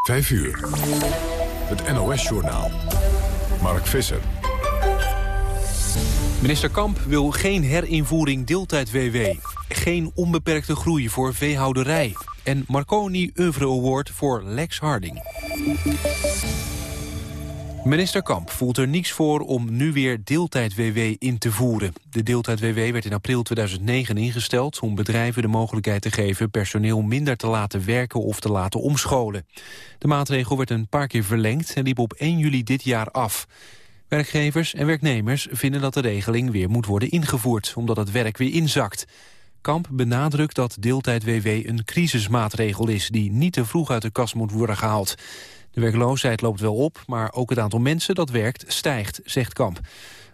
5 uur. Het NOS-journaal. Mark Visser. Minister Kamp wil geen herinvoering deeltijd-WW. Geen onbeperkte groei voor veehouderij. En Marconi Oeuvre Award voor Lex Harding. Minister Kamp voelt er niets voor om nu weer deeltijd-WW in te voeren. De deeltijd-WW werd in april 2009 ingesteld... om bedrijven de mogelijkheid te geven personeel minder te laten werken of te laten omscholen. De maatregel werd een paar keer verlengd en liep op 1 juli dit jaar af. Werkgevers en werknemers vinden dat de regeling weer moet worden ingevoerd... omdat het werk weer inzakt. Kamp benadrukt dat deeltijd-WW een crisismaatregel is... die niet te vroeg uit de kast moet worden gehaald. De werkloosheid loopt wel op, maar ook het aantal mensen dat werkt stijgt, zegt Kamp.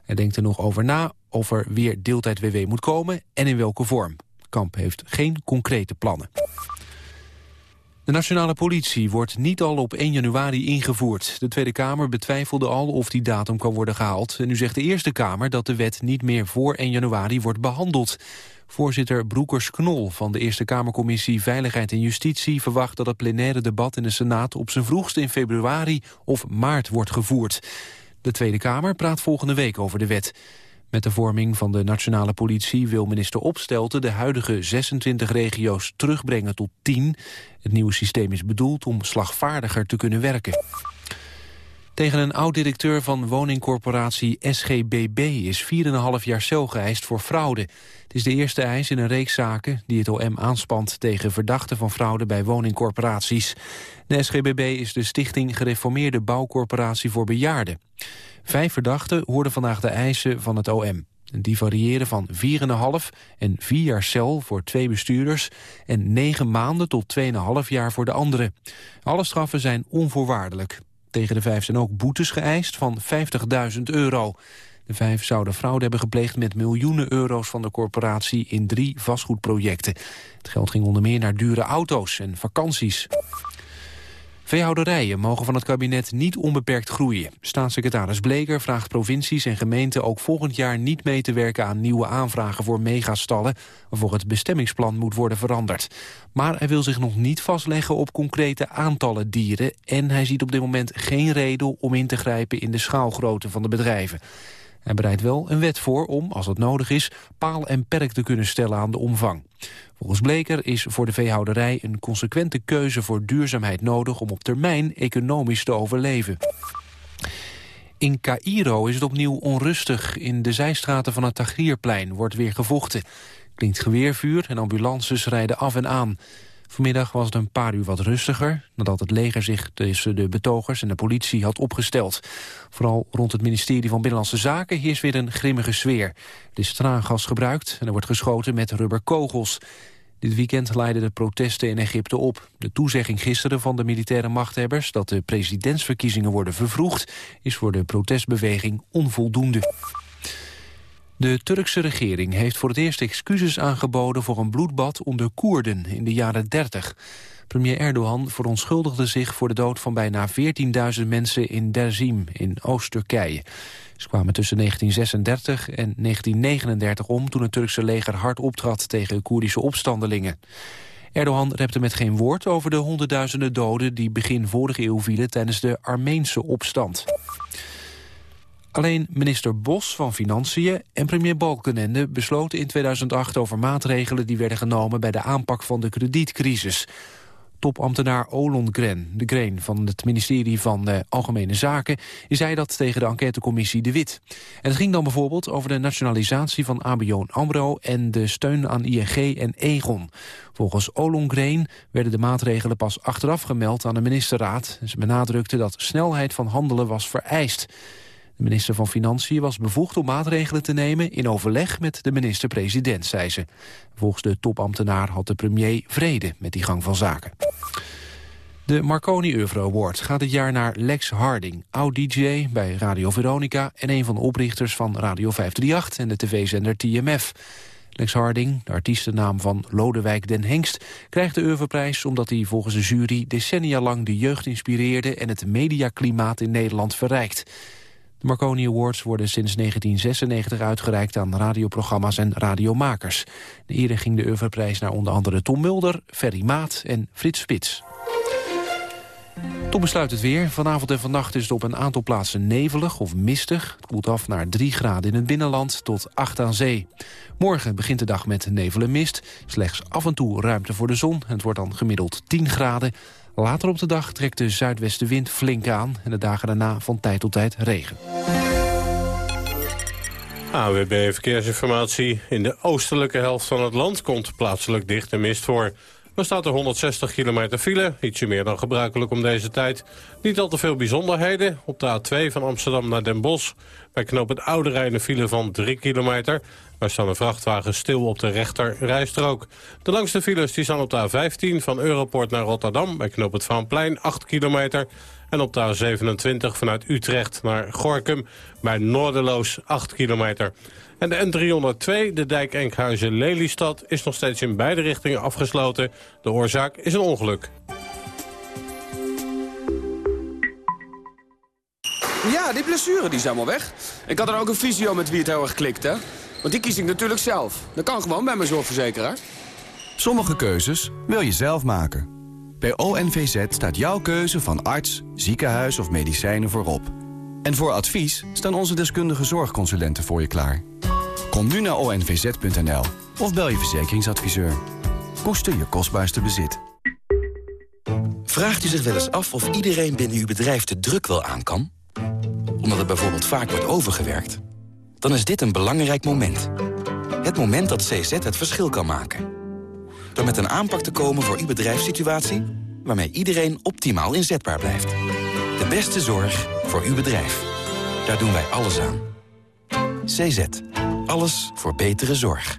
Hij denkt er nog over na of er weer deeltijd-WW moet komen en in welke vorm. Kamp heeft geen concrete plannen. De nationale politie wordt niet al op 1 januari ingevoerd. De Tweede Kamer betwijfelde al of die datum kan worden gehaald. En nu zegt de Eerste Kamer dat de wet niet meer voor 1 januari wordt behandeld. Voorzitter Broekers-Knol van de Eerste Kamercommissie Veiligheid en Justitie verwacht dat het plenaire debat in de Senaat op zijn vroegst in februari of maart wordt gevoerd. De Tweede Kamer praat volgende week over de wet. Met de vorming van de nationale politie wil minister Opstelten de huidige 26 regio's terugbrengen tot 10. Het nieuwe systeem is bedoeld om slagvaardiger te kunnen werken. Tegen een oud-directeur van woningcorporatie SGBB is 4,5 jaar cel geëist voor fraude. Het is de eerste eis in een reeks zaken die het OM aanspant tegen verdachten van fraude bij woningcorporaties. De SGBB is de Stichting Gereformeerde Bouwcorporatie voor Bejaarden. Vijf verdachten hoorden vandaag de eisen van het OM. Die variëren van 4,5 en 4 jaar cel voor twee bestuurders... en 9 maanden tot 2,5 jaar voor de anderen. Alle straffen zijn onvoorwaardelijk. Tegen de vijf zijn ook boetes geëist van 50.000 euro. De vijf zouden fraude hebben gepleegd met miljoenen euro's van de corporatie in drie vastgoedprojecten. Het geld ging onder meer naar dure auto's en vakanties. Veehouderijen mogen van het kabinet niet onbeperkt groeien. Staatssecretaris Bleker vraagt provincies en gemeenten ook volgend jaar niet mee te werken aan nieuwe aanvragen voor megastallen, waarvoor het bestemmingsplan moet worden veranderd. Maar hij wil zich nog niet vastleggen op concrete aantallen dieren en hij ziet op dit moment geen reden om in te grijpen in de schaalgrootte van de bedrijven. Hij bereidt wel een wet voor om, als het nodig is, paal en perk te kunnen stellen aan de omvang. Volgens Bleker is voor de veehouderij een consequente keuze voor duurzaamheid nodig om op termijn economisch te overleven. In Cairo is het opnieuw onrustig. In de zijstraten van het Tagrierplein wordt weer gevochten. Klinkt geweervuur en ambulances rijden af en aan. Vanmiddag was het een paar uur wat rustiger... nadat het leger zich tussen de betogers en de politie had opgesteld. Vooral rond het ministerie van Binnenlandse Zaken heerst weer een grimmige sfeer. Er is traangas gebruikt en er wordt geschoten met rubberkogels. Dit weekend leidden de protesten in Egypte op. De toezegging gisteren van de militaire machthebbers... dat de presidentsverkiezingen worden vervroegd... is voor de protestbeweging onvoldoende. De Turkse regering heeft voor het eerst excuses aangeboden voor een bloedbad onder Koerden in de jaren 30. Premier Erdogan verontschuldigde zich voor de dood van bijna 14.000 mensen in Derzim in Oost-Turkije. Ze kwamen tussen 1936 en 1939 om toen het Turkse leger hard optrad tegen Koerdische opstandelingen. Erdogan repte met geen woord over de honderdduizenden doden die begin vorige eeuw vielen tijdens de Armeense opstand. Alleen minister Bos van Financiën en premier Balkenende besloten in 2008 over maatregelen die werden genomen bij de aanpak van de kredietcrisis. Topambtenaar Olon Gren, de Green van het ministerie van uh, Algemene Zaken, zei dat tegen de enquêtecommissie De Wit. En het ging dan bijvoorbeeld over de nationalisatie van ABN AMRO en de steun aan ING en Egon. Volgens Olon werden de maatregelen pas achteraf gemeld aan de ministerraad. Ze benadrukte dat snelheid van handelen was vereist. De minister van Financiën was bevoegd om maatregelen te nemen... in overleg met de minister-president, zei ze. Volgens de topambtenaar had de premier vrede met die gang van zaken. De Marconi Euro Award gaat dit jaar naar Lex Harding, oud-dj bij Radio Veronica... en een van de oprichters van Radio 538 en de tv-zender TMF. Lex Harding, de artiestennaam van Lodewijk den Hengst... krijgt de Europrijs omdat hij volgens de jury decennia lang de jeugd inspireerde... en het mediaklimaat in Nederland verrijkt. De Marconi Awards worden sinds 1996 uitgereikt aan radioprogramma's en radiomakers. De eerder ging de Oeuvreprijs naar onder andere Tom Mulder, Ferry Maat en Frits Spits. Tot besluit het weer. Vanavond en vannacht is het op een aantal plaatsen nevelig of mistig. Het koelt af naar 3 graden in het binnenland tot 8 aan zee. Morgen begint de dag met nevel en mist. Slechts af en toe ruimte voor de zon. Het wordt dan gemiddeld 10 graden. Later op de dag trekt de zuidwestenwind flink aan... en de dagen daarna van tijd tot tijd regen. AWB Verkeersinformatie. In de oostelijke helft van het land komt plaatselijk dichte mist voor. Er staat er 160 kilometer file, ietsje meer dan gebruikelijk om deze tijd. Niet al te veel bijzonderheden. Op de A2 van Amsterdam naar Den Bosch. Bij knoop het Oude Rijn file van 3 kilometer. Daar staan een vrachtwagen stil op de rechter rijstrook. De langste files die staan op de A15 van Europort naar Rotterdam... bij knoop het Vaanplein, 8 kilometer. En op de A27 vanuit Utrecht naar Gorkum bij Noorderloos 8 kilometer. En de N302, de dijk Enkhuizen-Lelystad, is nog steeds in beide richtingen afgesloten. De oorzaak is een ongeluk. Ja, die blessure die is helemaal weg. Ik had er ook een visio met wie het heel erg klikt, hè? Want die kies ik natuurlijk zelf. Dat kan gewoon bij mijn zorgverzekeraar. Sommige keuzes wil je zelf maken. Bij ONVZ staat jouw keuze van arts, ziekenhuis of medicijnen voorop. En voor advies staan onze deskundige zorgconsulenten voor je klaar. Kom nu naar onvz.nl of bel je verzekeringsadviseur. Koester je kostbaarste bezit. Vraagt u zich wel eens af of iedereen binnen uw bedrijf de druk wel aan kan? Omdat het bijvoorbeeld vaak wordt overgewerkt? Dan is dit een belangrijk moment. Het moment dat CZ het verschil kan maken. Door met een aanpak te komen voor uw bedrijfssituatie... waarmee iedereen optimaal inzetbaar blijft. De beste zorg voor uw bedrijf. Daar doen wij alles aan. CZ. Alles voor betere zorg.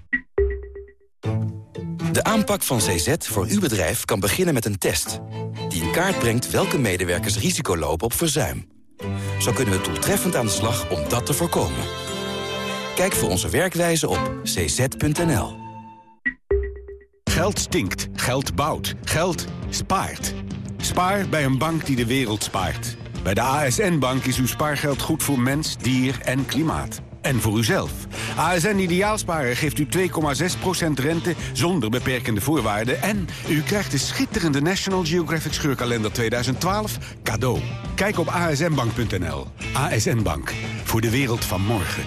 De aanpak van CZ voor uw bedrijf kan beginnen met een test... die in kaart brengt welke medewerkers risico lopen op verzuim. Zo kunnen we doeltreffend aan de slag om dat te voorkomen. Kijk voor onze werkwijze op cz.nl. Geld stinkt, geld bouwt, geld spaart. Spaar bij een bank die de wereld spaart. Bij de ASN-bank is uw spaargeld goed voor mens, dier en klimaat. En voor uzelf. ASN Ideaalsparen geeft u 2,6% rente zonder beperkende voorwaarden... en u krijgt de schitterende National Geographic Scheurkalender 2012 cadeau. Kijk op asnbank.nl. ASN Bank. Voor de wereld van morgen.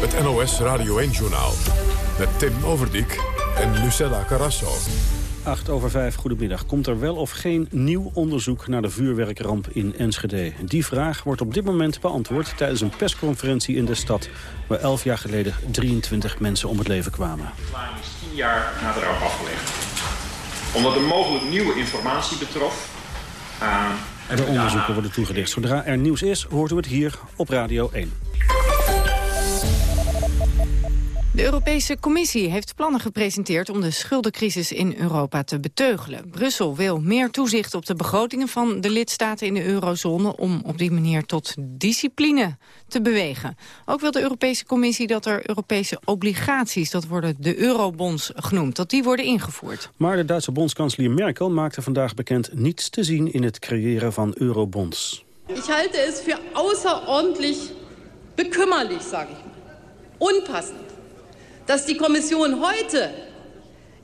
Het NOS Radio 1-journaal. Met Tim Overdijk en Lucella Carasso. 8 over 5, goedemiddag. Komt er wel of geen nieuw onderzoek naar de vuurwerkramp in Enschede? Die vraag wordt op dit moment beantwoord tijdens een persconferentie in de stad... waar 11 jaar geleden 23 mensen om het leven kwamen. De is 10 jaar na de ramp afgelegd. Omdat er mogelijk nieuwe informatie betrof... Uh, de onderzoeken worden toegelicht. Zodra er nieuws is, hoort u het hier op Radio 1. De Europese Commissie heeft plannen gepresenteerd om de schuldencrisis in Europa te beteugelen. Brussel wil meer toezicht op de begrotingen van de lidstaten in de eurozone om op die manier tot discipline te bewegen. Ook wil de Europese Commissie dat er Europese obligaties, dat worden de eurobonds genoemd, dat die worden ingevoerd. Maar de Duitse bondskanselier Merkel maakte vandaag bekend niets te zien in het creëren van eurobonds. Ik halte het voor außerordentlich bekümmerlich, sage ik Unpassend dass die Kommission heute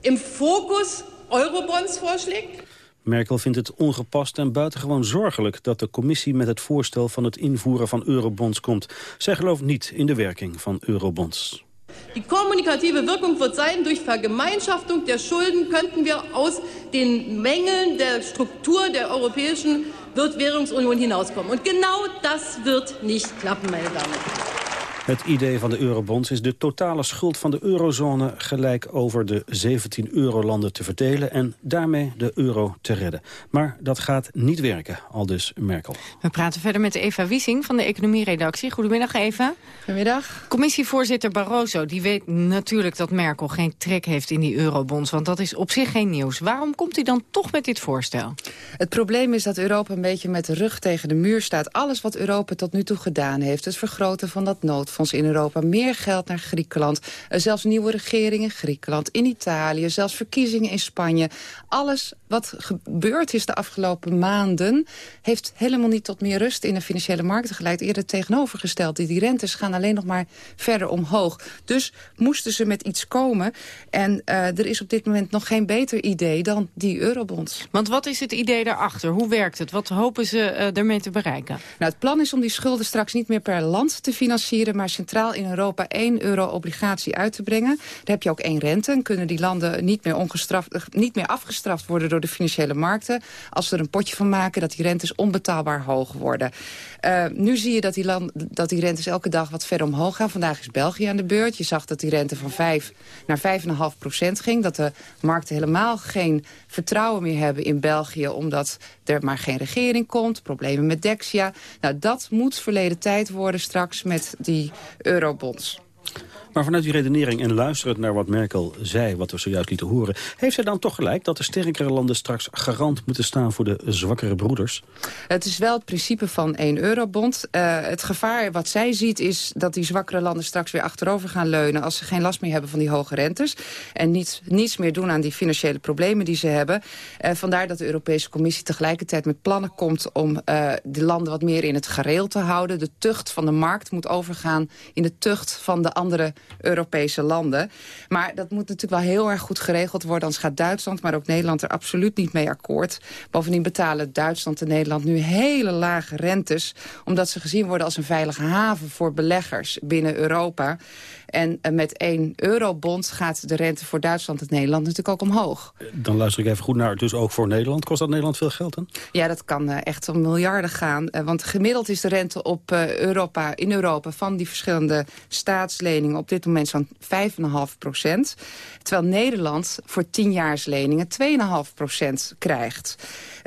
im Fokus Eurobonds vorschlägt? Merkel vindt het ongepast en buitengewoon zorgelijk dat de commissie met het voorstel van het invoeren van eurobonds komt. Zij gelooft niet in de werking van eurobonds. Die kommunikatieve Wirkung wird sein, durch Vergemeinschaftung der Schulden könnten wir aus den Mängeln der Struktur der europäischen Währungsunion hinauskommen. Und genau das wird nicht klappen, meine Damen und Herren. Het idee van de eurobonds is de totale schuld van de eurozone gelijk over de 17 eurolanden te verdelen en daarmee de euro te redden. Maar dat gaat niet werken, al dus Merkel. We praten verder met Eva Wiesing van de economieredactie. Goedemiddag Eva. Goedemiddag. Commissievoorzitter Barroso die weet natuurlijk dat Merkel geen trek heeft in die eurobonds, want dat is op zich geen nieuws. Waarom komt hij dan toch met dit voorstel? Het probleem is dat Europa een beetje met de rug tegen de muur staat. Alles wat Europa tot nu toe gedaan heeft, het vergroten van dat noodfonds in Europa. Meer geld naar Griekenland. Uh, zelfs nieuwe regeringen in Griekenland, in Italië. Zelfs verkiezingen in Spanje. Alles wat gebeurd is de afgelopen maanden... heeft helemaal niet tot meer rust in de financiële markten geleid. Eerder tegenovergesteld. Die, die rentes gaan alleen nog maar verder omhoog. Dus moesten ze met iets komen. En uh, er is op dit moment nog geen beter idee dan die eurobonds. Want wat is het idee daarachter? Hoe werkt het? Wat hopen ze uh, ermee te bereiken? Nou, het plan is om die schulden straks niet meer per land te financieren... maar centraal in Europa 1 euro obligatie uit te brengen. Daar heb je ook één rente en kunnen die landen niet meer, ongestraft, niet meer afgestraft worden door de financiële markten. Als ze er een potje van maken dat die rentes onbetaalbaar hoog worden. Uh, nu zie je dat die, land, dat die rentes elke dag wat verder omhoog gaan. Vandaag is België aan de beurt. Je zag dat die rente van 5 naar 5,5 procent ging. Dat de markten helemaal geen vertrouwen meer hebben in België... omdat er maar geen regering komt. Problemen met Dexia. Nou, dat moet verleden tijd worden straks met die eurobonds. Maar vanuit die redenering en luisterend naar wat Merkel zei... wat we zojuist lieten horen... heeft zij dan toch gelijk dat de sterkere landen straks garant moeten staan... voor de zwakkere broeders? Het is wel het principe van één eurobond. Uh, het gevaar wat zij ziet is dat die zwakkere landen straks weer achterover gaan leunen... als ze geen last meer hebben van die hoge rentes... en niet, niets meer doen aan die financiële problemen die ze hebben. Uh, vandaar dat de Europese Commissie tegelijkertijd met plannen komt... om uh, de landen wat meer in het gareel te houden. De tucht van de markt moet overgaan in de tucht van de andere Europese landen. Maar dat moet natuurlijk wel heel erg goed geregeld worden. Anders gaat Duitsland, maar ook Nederland er absoluut niet mee akkoord. Bovendien betalen Duitsland en Nederland nu hele lage rentes... omdat ze gezien worden als een veilige haven voor beleggers binnen Europa. En met één eurobond gaat de rente voor Duitsland en Nederland natuurlijk ook omhoog. Dan luister ik even goed naar, dus ook voor Nederland. Kost dat Nederland veel geld dan? Ja, dat kan echt om miljarden gaan. Want gemiddeld is de rente op Europa, in Europa van die verschillende staatsleningen op dit moment zo'n 5,5 procent. Terwijl Nederland voor 10 leningen 2,5 procent krijgt.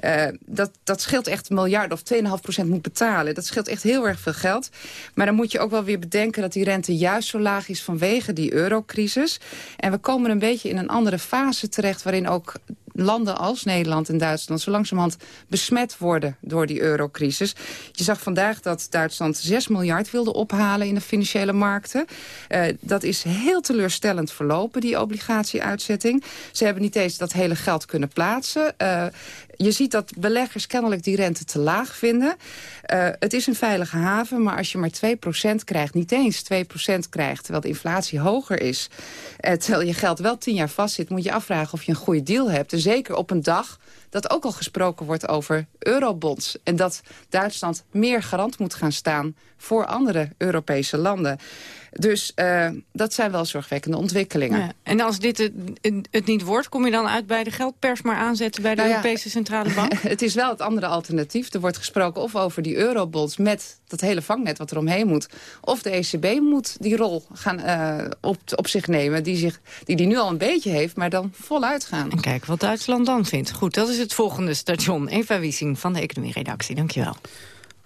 Uh, dat, dat scheelt echt miljarden of 2,5 procent moet betalen. Dat scheelt echt heel erg veel geld. Maar dan moet je ook wel weer bedenken dat die rente juist zo laag is vanwege die eurocrisis. En we komen een beetje in een andere fase terecht waarin ook landen als Nederland en Duitsland zo langzamerhand besmet worden door die eurocrisis. Je zag vandaag dat Duitsland 6 miljard wilde ophalen in de financiële markten. Uh, dat is heel teleurstellend verlopen, die obligatieuitzetting. Ze hebben niet eens dat hele geld kunnen plaatsen. Uh, je ziet dat beleggers kennelijk die rente te laag vinden. Uh, het is een veilige haven, maar als je maar 2% krijgt... niet eens 2% krijgt, terwijl de inflatie hoger is... Uh, terwijl je geld wel 10 jaar vastzit... moet je afvragen of je een goede deal hebt. En zeker op een dag dat ook al gesproken wordt over eurobonds. En dat Duitsland meer garant moet gaan staan voor andere Europese landen. Dus uh, dat zijn wel zorgwekkende ontwikkelingen. Ja. En als dit het, het, niet wordt, kom je dan uit bij de geldpers maar aanzetten bij de nou ja, Europese Centrale Bank? het is wel het andere alternatief. Er wordt gesproken of over die eurobonds met dat hele vangnet wat er omheen moet. Of de ECB moet die rol gaan uh, op, op zich nemen die, zich, die die nu al een beetje heeft, maar dan voluit gaan. En kijken wat Duitsland dan vindt. Goed, dat is het volgende station. Eva Wiesing van de Economie-redactie. Dankjewel.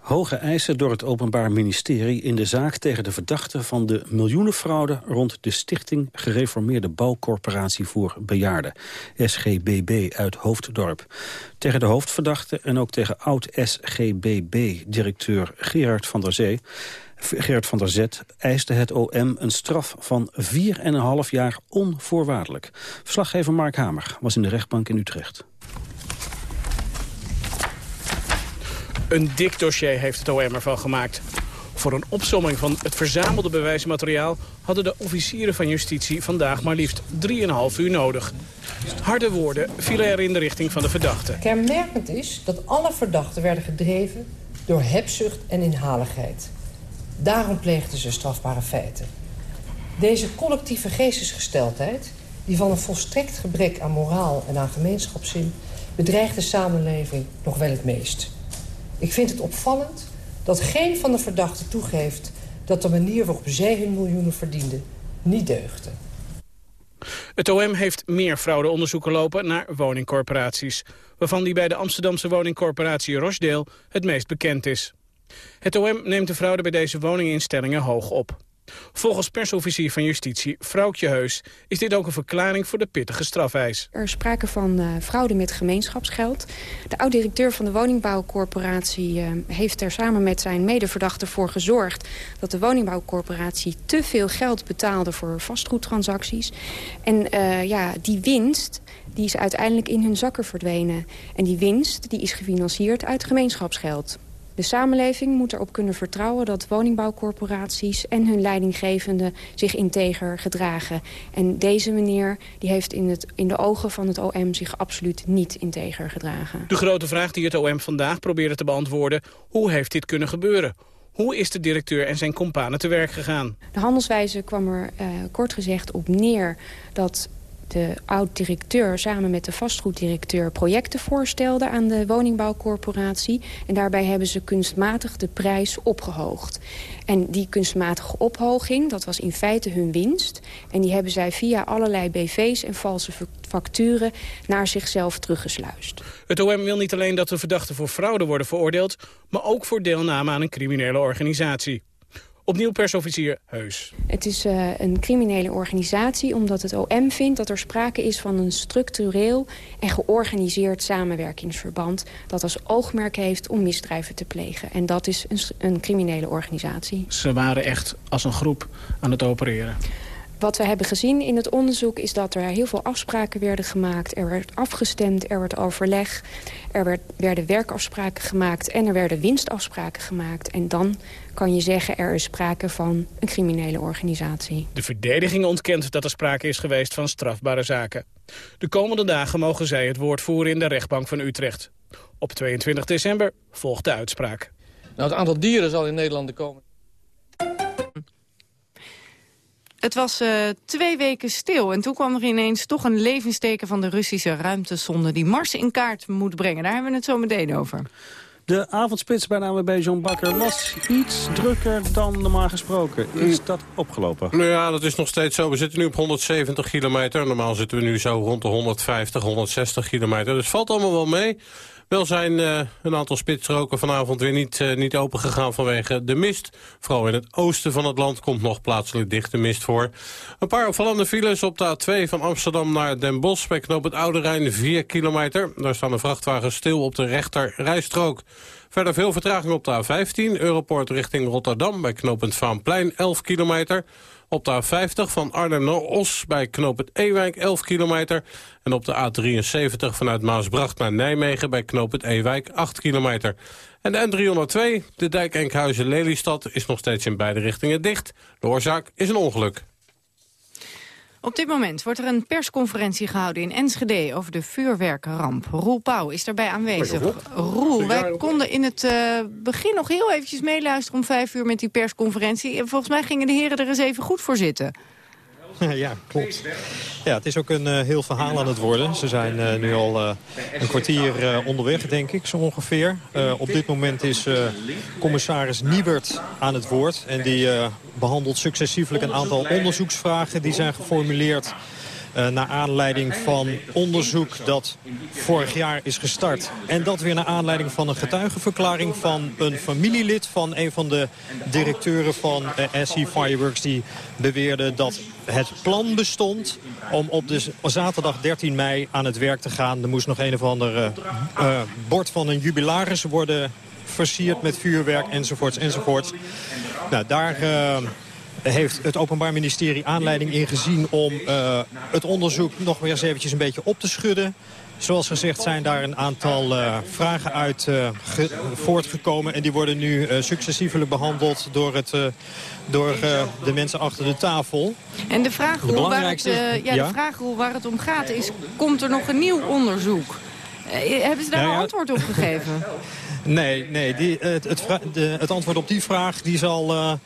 Hoge eisen door het Openbaar Ministerie in de zaak tegen de verdachte van de miljoenenfraude rond de Stichting Gereformeerde Bouwcorporatie voor Bejaarden, SGBB uit Hoofddorp. Tegen de hoofdverdachte en ook tegen oud-SGBB-directeur Gerard van der Zee van der Zet eiste het OM een straf van 4,5 jaar onvoorwaardelijk. Verslaggever Mark Hamer was in de rechtbank in Utrecht. Een dik dossier heeft het OM ervan gemaakt. Voor een opsomming van het verzamelde bewijsmateriaal... hadden de officieren van justitie vandaag maar liefst 3,5 uur nodig. Harde woorden vielen er in de richting van de verdachte. Kenmerkend is dat alle verdachten werden gedreven door hebzucht en inhaligheid. Daarom pleegden ze strafbare feiten. Deze collectieve geestesgesteldheid, die van een volstrekt gebrek aan moraal en aan gemeenschapszin... bedreigt de samenleving nog wel het meest. Ik vind het opvallend dat geen van de verdachten toegeeft dat de manier waarop zij hun miljoenen verdienden niet deugde. Het OM heeft meer fraudeonderzoeken lopen naar woningcorporaties... waarvan die bij de Amsterdamse woningcorporatie Rochdale het meest bekend is. Het OM neemt de fraude bij deze woninginstellingen hoog op. Volgens persofficier van Justitie, Vrouwtje Heus, is dit ook een verklaring voor de pittige strafeis. Er sprake van uh, fraude met gemeenschapsgeld. De oud-directeur van de woningbouwcorporatie uh, heeft er samen met zijn medeverdachte voor gezorgd... dat de woningbouwcorporatie te veel geld betaalde voor vastgoedtransacties. En uh, ja, die winst die is uiteindelijk in hun zakken verdwenen. En die winst die is gefinancierd uit gemeenschapsgeld. De samenleving moet erop kunnen vertrouwen dat woningbouwcorporaties en hun leidinggevenden zich integer gedragen. En deze meneer die heeft in, het, in de ogen van het OM zich absoluut niet integer gedragen. De grote vraag die het OM vandaag probeerde te beantwoorden, hoe heeft dit kunnen gebeuren? Hoe is de directeur en zijn companen te werk gegaan? De handelswijze kwam er uh, kort gezegd op neer dat de oud-directeur samen met de vastgoeddirecteur projecten voorstelde aan de woningbouwcorporatie. En daarbij hebben ze kunstmatig de prijs opgehoogd. En die kunstmatige ophoging, dat was in feite hun winst. En die hebben zij via allerlei BV's en valse facturen naar zichzelf teruggesluist. Het OM wil niet alleen dat de verdachten voor fraude worden veroordeeld... maar ook voor deelname aan een criminele organisatie. Opnieuw persofficier Heus. Het is uh, een criminele organisatie omdat het OM vindt dat er sprake is van een structureel en georganiseerd samenwerkingsverband dat als oogmerk heeft om misdrijven te plegen. En dat is een, een criminele organisatie. Ze waren echt als een groep aan het opereren. Wat we hebben gezien in het onderzoek is dat er heel veel afspraken werden gemaakt. Er werd afgestemd, er werd overleg, er werd, werden werkafspraken gemaakt... en er werden winstafspraken gemaakt. En dan kan je zeggen er is sprake van een criminele organisatie. De verdediging ontkent dat er sprake is geweest van strafbare zaken. De komende dagen mogen zij het woord voeren in de rechtbank van Utrecht. Op 22 december volgt de uitspraak. Nou, het aantal dieren zal in Nederland de komende het was uh, twee weken stil en toen kwam er ineens toch een levensteken van de Russische ruimtesonde die Mars in kaart moet brengen. Daar hebben we het zo meteen over. De avondspits bij de bij John Bakker was iets drukker dan normaal gesproken. Is dat opgelopen? Nou ja, dat is nog steeds zo. We zitten nu op 170 kilometer. Normaal zitten we nu zo rond de 150, 160 kilometer. Dus valt allemaal wel mee. Wel zijn uh, een aantal spitsstroken vanavond weer niet, uh, niet opengegaan vanwege de mist. Vooral in het oosten van het land komt nog plaatselijk dichte mist voor. Een paar opvallende files op de A2 van Amsterdam naar Den Bosch... bij knoop het Oude Rijn 4 kilometer. Daar staan de vrachtwagens stil op de rechter rijstrook. Verder veel vertraging op de A15, Europort richting Rotterdam... bij knooppunt Vaanplein 11 kilometer... Op de A50 van Arnhem naar Os bij knoop het Ewijk 11 kilometer. En op de A73 vanuit Maasbracht naar Nijmegen bij knoop het Ewijk 8 kilometer. En de N302, de dijk Enkhuizen-Lelystad, is nog steeds in beide richtingen dicht. De oorzaak is een ongeluk. Op dit moment wordt er een persconferentie gehouden in Enschede over de vuurwerkramp. Roel Pauw is daarbij aanwezig. Roel, wij konden in het uh, begin nog heel eventjes meeluisteren om vijf uur met die persconferentie. En volgens mij gingen de heren er eens even goed voor zitten. Ja, klopt. Ja, het is ook een uh, heel verhaal aan het worden. Ze zijn uh, nu al uh, een kwartier onderweg, denk ik, zo ongeveer. op dit moment is commissaris Niebert aan het woord. En die behandelt successievelijk een aantal onderzoeksvragen... die zijn geformuleerd uh, naar aanleiding van onderzoek dat vorig jaar is gestart. En dat weer naar aanleiding van een getuigenverklaring van een familielid... van een van de directeuren van uh, SC Fireworks... die beweerde dat het plan bestond om op de zaterdag 13 mei aan het werk te gaan. Er moest nog een of ander uh, bord van een jubilaris worden versierd met vuurwerk enzovoorts enzovoorts. Nou, daar heeft het Openbaar Ministerie aanleiding ingezien om uh, het onderzoek nog weer eens eventjes een beetje op te schudden. Zoals gezegd zijn daar een aantal uh, vragen uit uh, voortgekomen. En die worden nu successievelijk behandeld door, het, door de mensen achter de tafel. En de vraag, de hoe waar, het, ja, ja? De vraag hoe waar het om gaat is, komt er nog een nieuw onderzoek? hebben ze daar nou, een antwoord op gegeven? nee, nee die, het, het, de, het, antwoord op die vraag die zal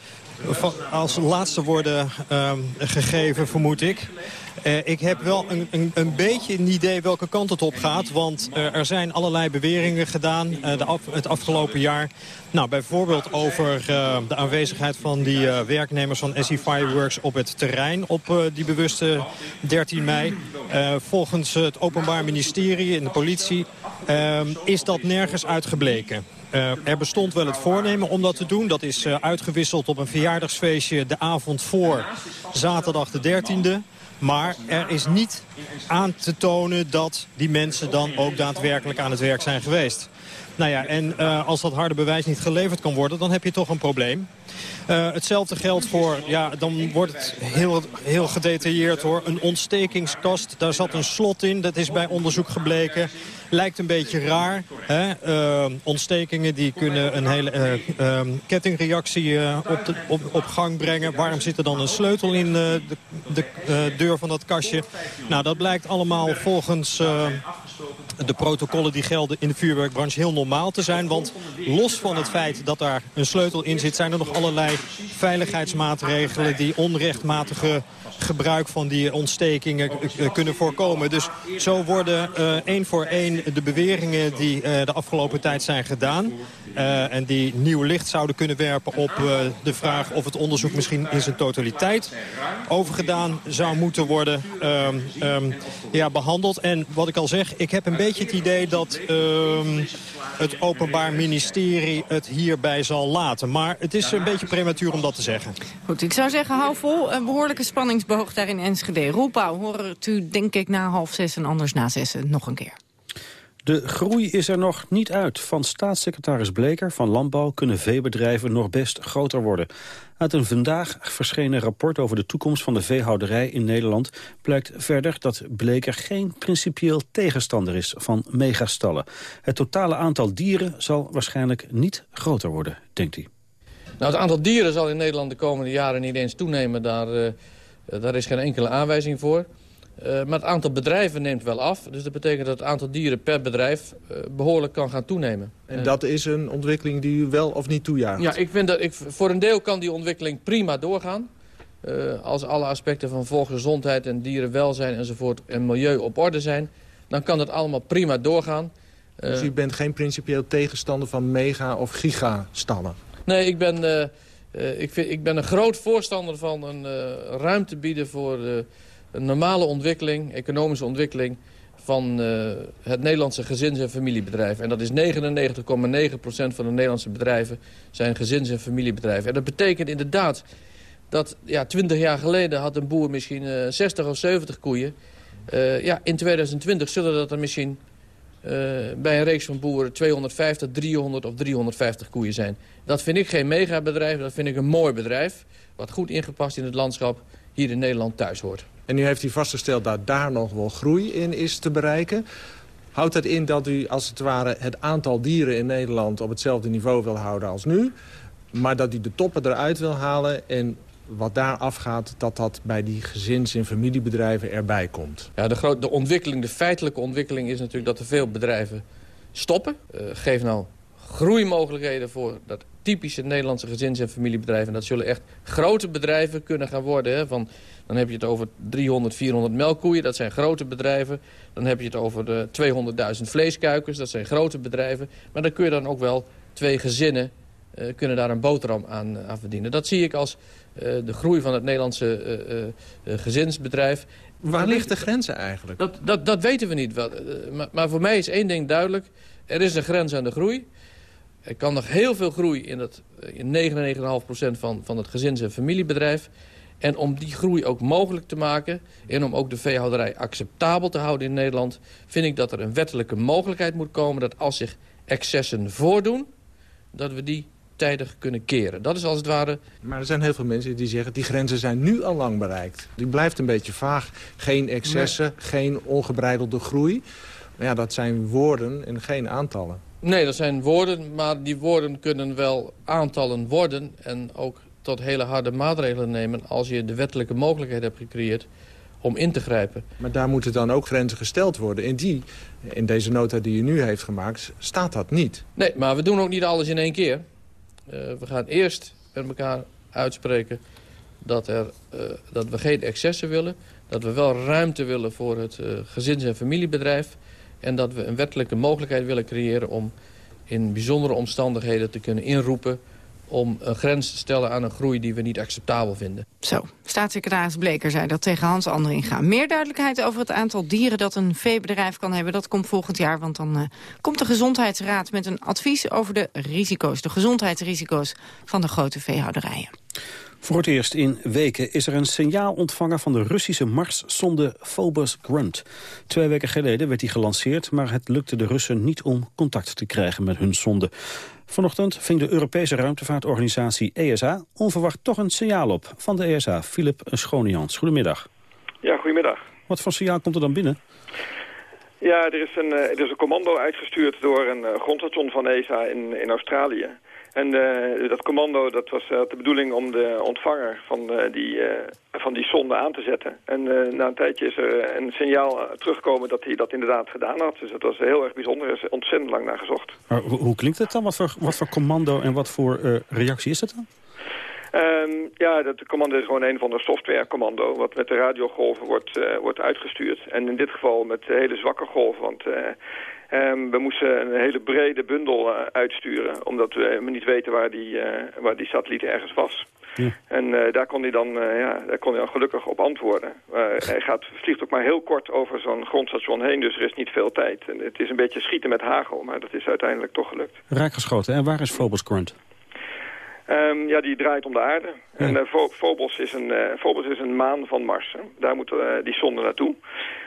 als laatste worden ehm, gegeven, vermoed ik. Uh, ik heb wel een, een, een, beetje een idee welke kant het op gaat. Want uh, er zijn allerlei beweringen gedaan uh, de het afgelopen jaar. Nou, bijvoorbeeld over de aanwezigheid van die werknemers van SE Fireworks op het terrein op die bewuste 13 mei. volgens het Openbaar Ministerie en de politie ehm, is dat nergens uitgebleken. Uh, er bestond wel het voornemen om dat te doen. Dat is uh, uitgewisseld op een verjaardagsfeestje de avond voor zaterdag de 13e. Maar er is niet aan te tonen dat die mensen dan ook daadwerkelijk aan het werk zijn geweest. Nou ja, en uh, als dat harde bewijs niet geleverd kan worden, dan heb je toch een probleem. Hetzelfde geldt voor, ja, dan wordt het heel, heel gedetailleerd hoor. Een ontstekingskast, daar zat een slot in, dat is bij onderzoek gebleken. Lijkt een beetje raar. Hè? Uh, ontstekingen die kunnen een hele uh, kettingreactie op, de, op, op, gang brengen. Waarom zit er dan een sleutel in de, de deur van dat kastje? Nou, dat blijkt allemaal volgens de protocollen die gelden in de vuurwerkbranche heel normaal te zijn. Want los van het feit dat daar een sleutel in zit... zijn er nog allerlei veiligheidsmaatregelen die onrechtmatige gebruik van die ontstekingen kunnen voorkomen. Dus zo worden uh, één voor één de beweringen die de afgelopen tijd zijn gedaan... Uh, en die nieuw licht zouden kunnen werpen op de vraag of het onderzoek misschien in zijn totaliteit overgedaan zou moeten worden um, ja, behandeld. En wat ik al zeg, ik heb een beetje het idee dat um, het Openbaar Ministerie het hierbij zal laten. Maar het is een beetje prematuur om dat te zeggen. Goed, ik zou zeggen, hou vol. Een behoorlijke spanningsboog daar in Enschede. Roepau hoort u denk ik na half zes en anders na zes nog een keer. De groei is er nog niet uit. Van staatssecretaris Bleker van Landbouw kunnen veebedrijven nog best groter worden. Uit een vandaag verschenen rapport over de toekomst van de veehouderij in Nederland blijkt verder dat Bleker geen principieel tegenstander is van megastallen. Het totale aantal dieren zal waarschijnlijk niet groter worden, denkt hij. Nou, het aantal dieren zal in Nederland de komende jaren niet eens toenemen. Daar, uh, daar is geen enkele aanwijzing voor. Uh, maar het aantal bedrijven neemt wel af. Dus dat betekent dat het aantal dieren per bedrijf uh, behoorlijk kan gaan toenemen. En dat is een ontwikkeling die u wel of niet toejuicht? Ja, ik vind dat ik, voor een deel kan die ontwikkeling prima doorgaan. Uh, als alle aspecten van volksgezondheid en dierenwelzijn enzovoort en milieu op orde zijn... dan kan dat allemaal prima doorgaan. Dus u bent geen principieel tegenstander van mega- of gigastallen? Nee, ik ben, ik, vind, ik ben een groot voorstander van een ruimte bieden voor een normale ontwikkeling, economische ontwikkeling van uh, het Nederlandse gezins- en familiebedrijf. En dat is 99,9% van de Nederlandse bedrijven zijn gezins- en familiebedrijven. En dat betekent inderdaad dat ja, 20 jaar geleden had een boer misschien uh, 60 of 70 koeien. Uh, ja, in 2020 zullen dat er misschien bij een reeks van boeren 250, 300 of 350 koeien zijn. Dat vind ik geen megabedrijf, dat vind ik een mooi bedrijf... wat goed ingepast in het landschap hier in Nederland thuis hoort. En nu heeft u vastgesteld dat daar nog wel groei in is te bereiken. Houdt dat in dat u als het ware het aantal dieren in Nederland... op hetzelfde niveau wil houden als nu... maar dat u de toppen eruit wil halen... en wat daar afgaat, dat dat bij die gezins- en familiebedrijven erbij komt? Ja, de, de ontwikkeling, de feitelijke ontwikkeling is natuurlijk dat er veel bedrijven stoppen. Uh, geef nou groeimogelijkheden voor dat typische Nederlandse gezins- en familiebedrijven. En dat zullen echt grote bedrijven kunnen gaan worden. Hè, van dan heb je het over 300, 400 melkkoeien, dat zijn grote bedrijven. Dan heb je het over de 200.000 vleeskuikens, dat zijn grote bedrijven. Maar dan kun je dan ook wel twee gezinnen uh, kunnen daar een boterham aan, uh, aan verdienen. Dat zie ik als uh, de groei van het Nederlandse gezinsbedrijf. Waar ligt de grenzen eigenlijk? Dat, dat, dat weten we niet. Maar, maar voor mij is één ding duidelijk. Er is een grens aan de groei. Er kan nog heel veel groei in, het, in 99,5% van, van het gezins- en familiebedrijf. En om die groei ook mogelijk te maken... en om ook de veehouderij acceptabel te houden in Nederland... vind ik dat er een wettelijke mogelijkheid moet komen... dat als zich excessen voordoen, dat we die tijdig kunnen keren. Dat is als het ware... Maar er zijn heel veel mensen die zeggen... die grenzen zijn nu al lang bereikt. Die blijft een beetje vaag. Geen excessen, nee. geen ongebreidelde groei. Maar ja, dat zijn woorden en geen aantallen. Nee, dat zijn woorden, maar die woorden kunnen wel aantallen worden... en ook tot hele harde maatregelen nemen... als je de wettelijke mogelijkheid hebt gecreëerd om in te grijpen. Maar daar moeten dan ook grenzen gesteld worden. In, die, in deze nota die u nu heeft gemaakt, staat dat niet. Nee, maar we doen ook niet alles in één keer. Uh, we gaan eerst met elkaar uitspreken dat, er, uh, dat we geen excessen willen. Dat we wel ruimte willen voor het uh, gezins- en familiebedrijf. En dat we een wettelijke mogelijkheid willen creëren om in bijzondere omstandigheden te kunnen inroepen om een grens te stellen aan een groei die we niet acceptabel vinden. Zo, staatssecretaris Bleker zei dat tegen Hans Andringa. Meer duidelijkheid over het aantal dieren dat een veebedrijf kan hebben... dat komt volgend jaar, want dan uh, komt de Gezondheidsraad... met een advies over de risico's, de gezondheidsrisico's van de grote veehouderijen. Voor het eerst in weken is er een signaal ontvangen van de Russische Marszonde Phobos Grunt. Twee weken geleden werd die gelanceerd, maar het lukte de Russen niet om contact te krijgen met hun zonde. Vanochtend ving de Europese ruimtevaartorganisatie ESA onverwacht toch een signaal op van de ESA. Philip Schonians, goedemiddag. Ja, goedemiddag. Wat voor signaal komt er dan binnen? Ja, er is een, er is een commando uitgestuurd door een grondstation van ESA in, in Australië. En uh, dat commando dat was uh, de bedoeling om de ontvanger van, uh, die, van die zonde aan te zetten. En na een tijdje is er een signaal teruggekomen dat hij dat inderdaad gedaan had. Dus dat was heel erg bijzonder. Er is ontzettend lang naar gezocht. Maar hoe klinkt het dan? Wat voor, wat voor commando en wat voor reactie is het dan? Um, ja, dat commando is gewoon een van de softwarecommando... wat met de radiogolven wordt, wordt uitgestuurd. En in dit geval met hele zwakke golven. Want um, we moesten een hele brede bundel uh, uitsturen... omdat we niet weten waar die, waar die satelliet ergens was. Ja. En daar kon hij dan, ja, daar kon hij dan gelukkig op antwoorden. hij gaat, vliegt ook maar heel kort over zo'n grondstation heen, dus er is niet veel tijd. En het is een beetje schieten met hagel, maar dat is uiteindelijk toch gelukt. Raakgeschoten. En waar is Phobos Grunt? Um, ja, die draait om de aarde. Ja. En uh, Phobos, is een, Phobos is een maan van Mars. Hè. Daar moet uh, die zonde naartoe.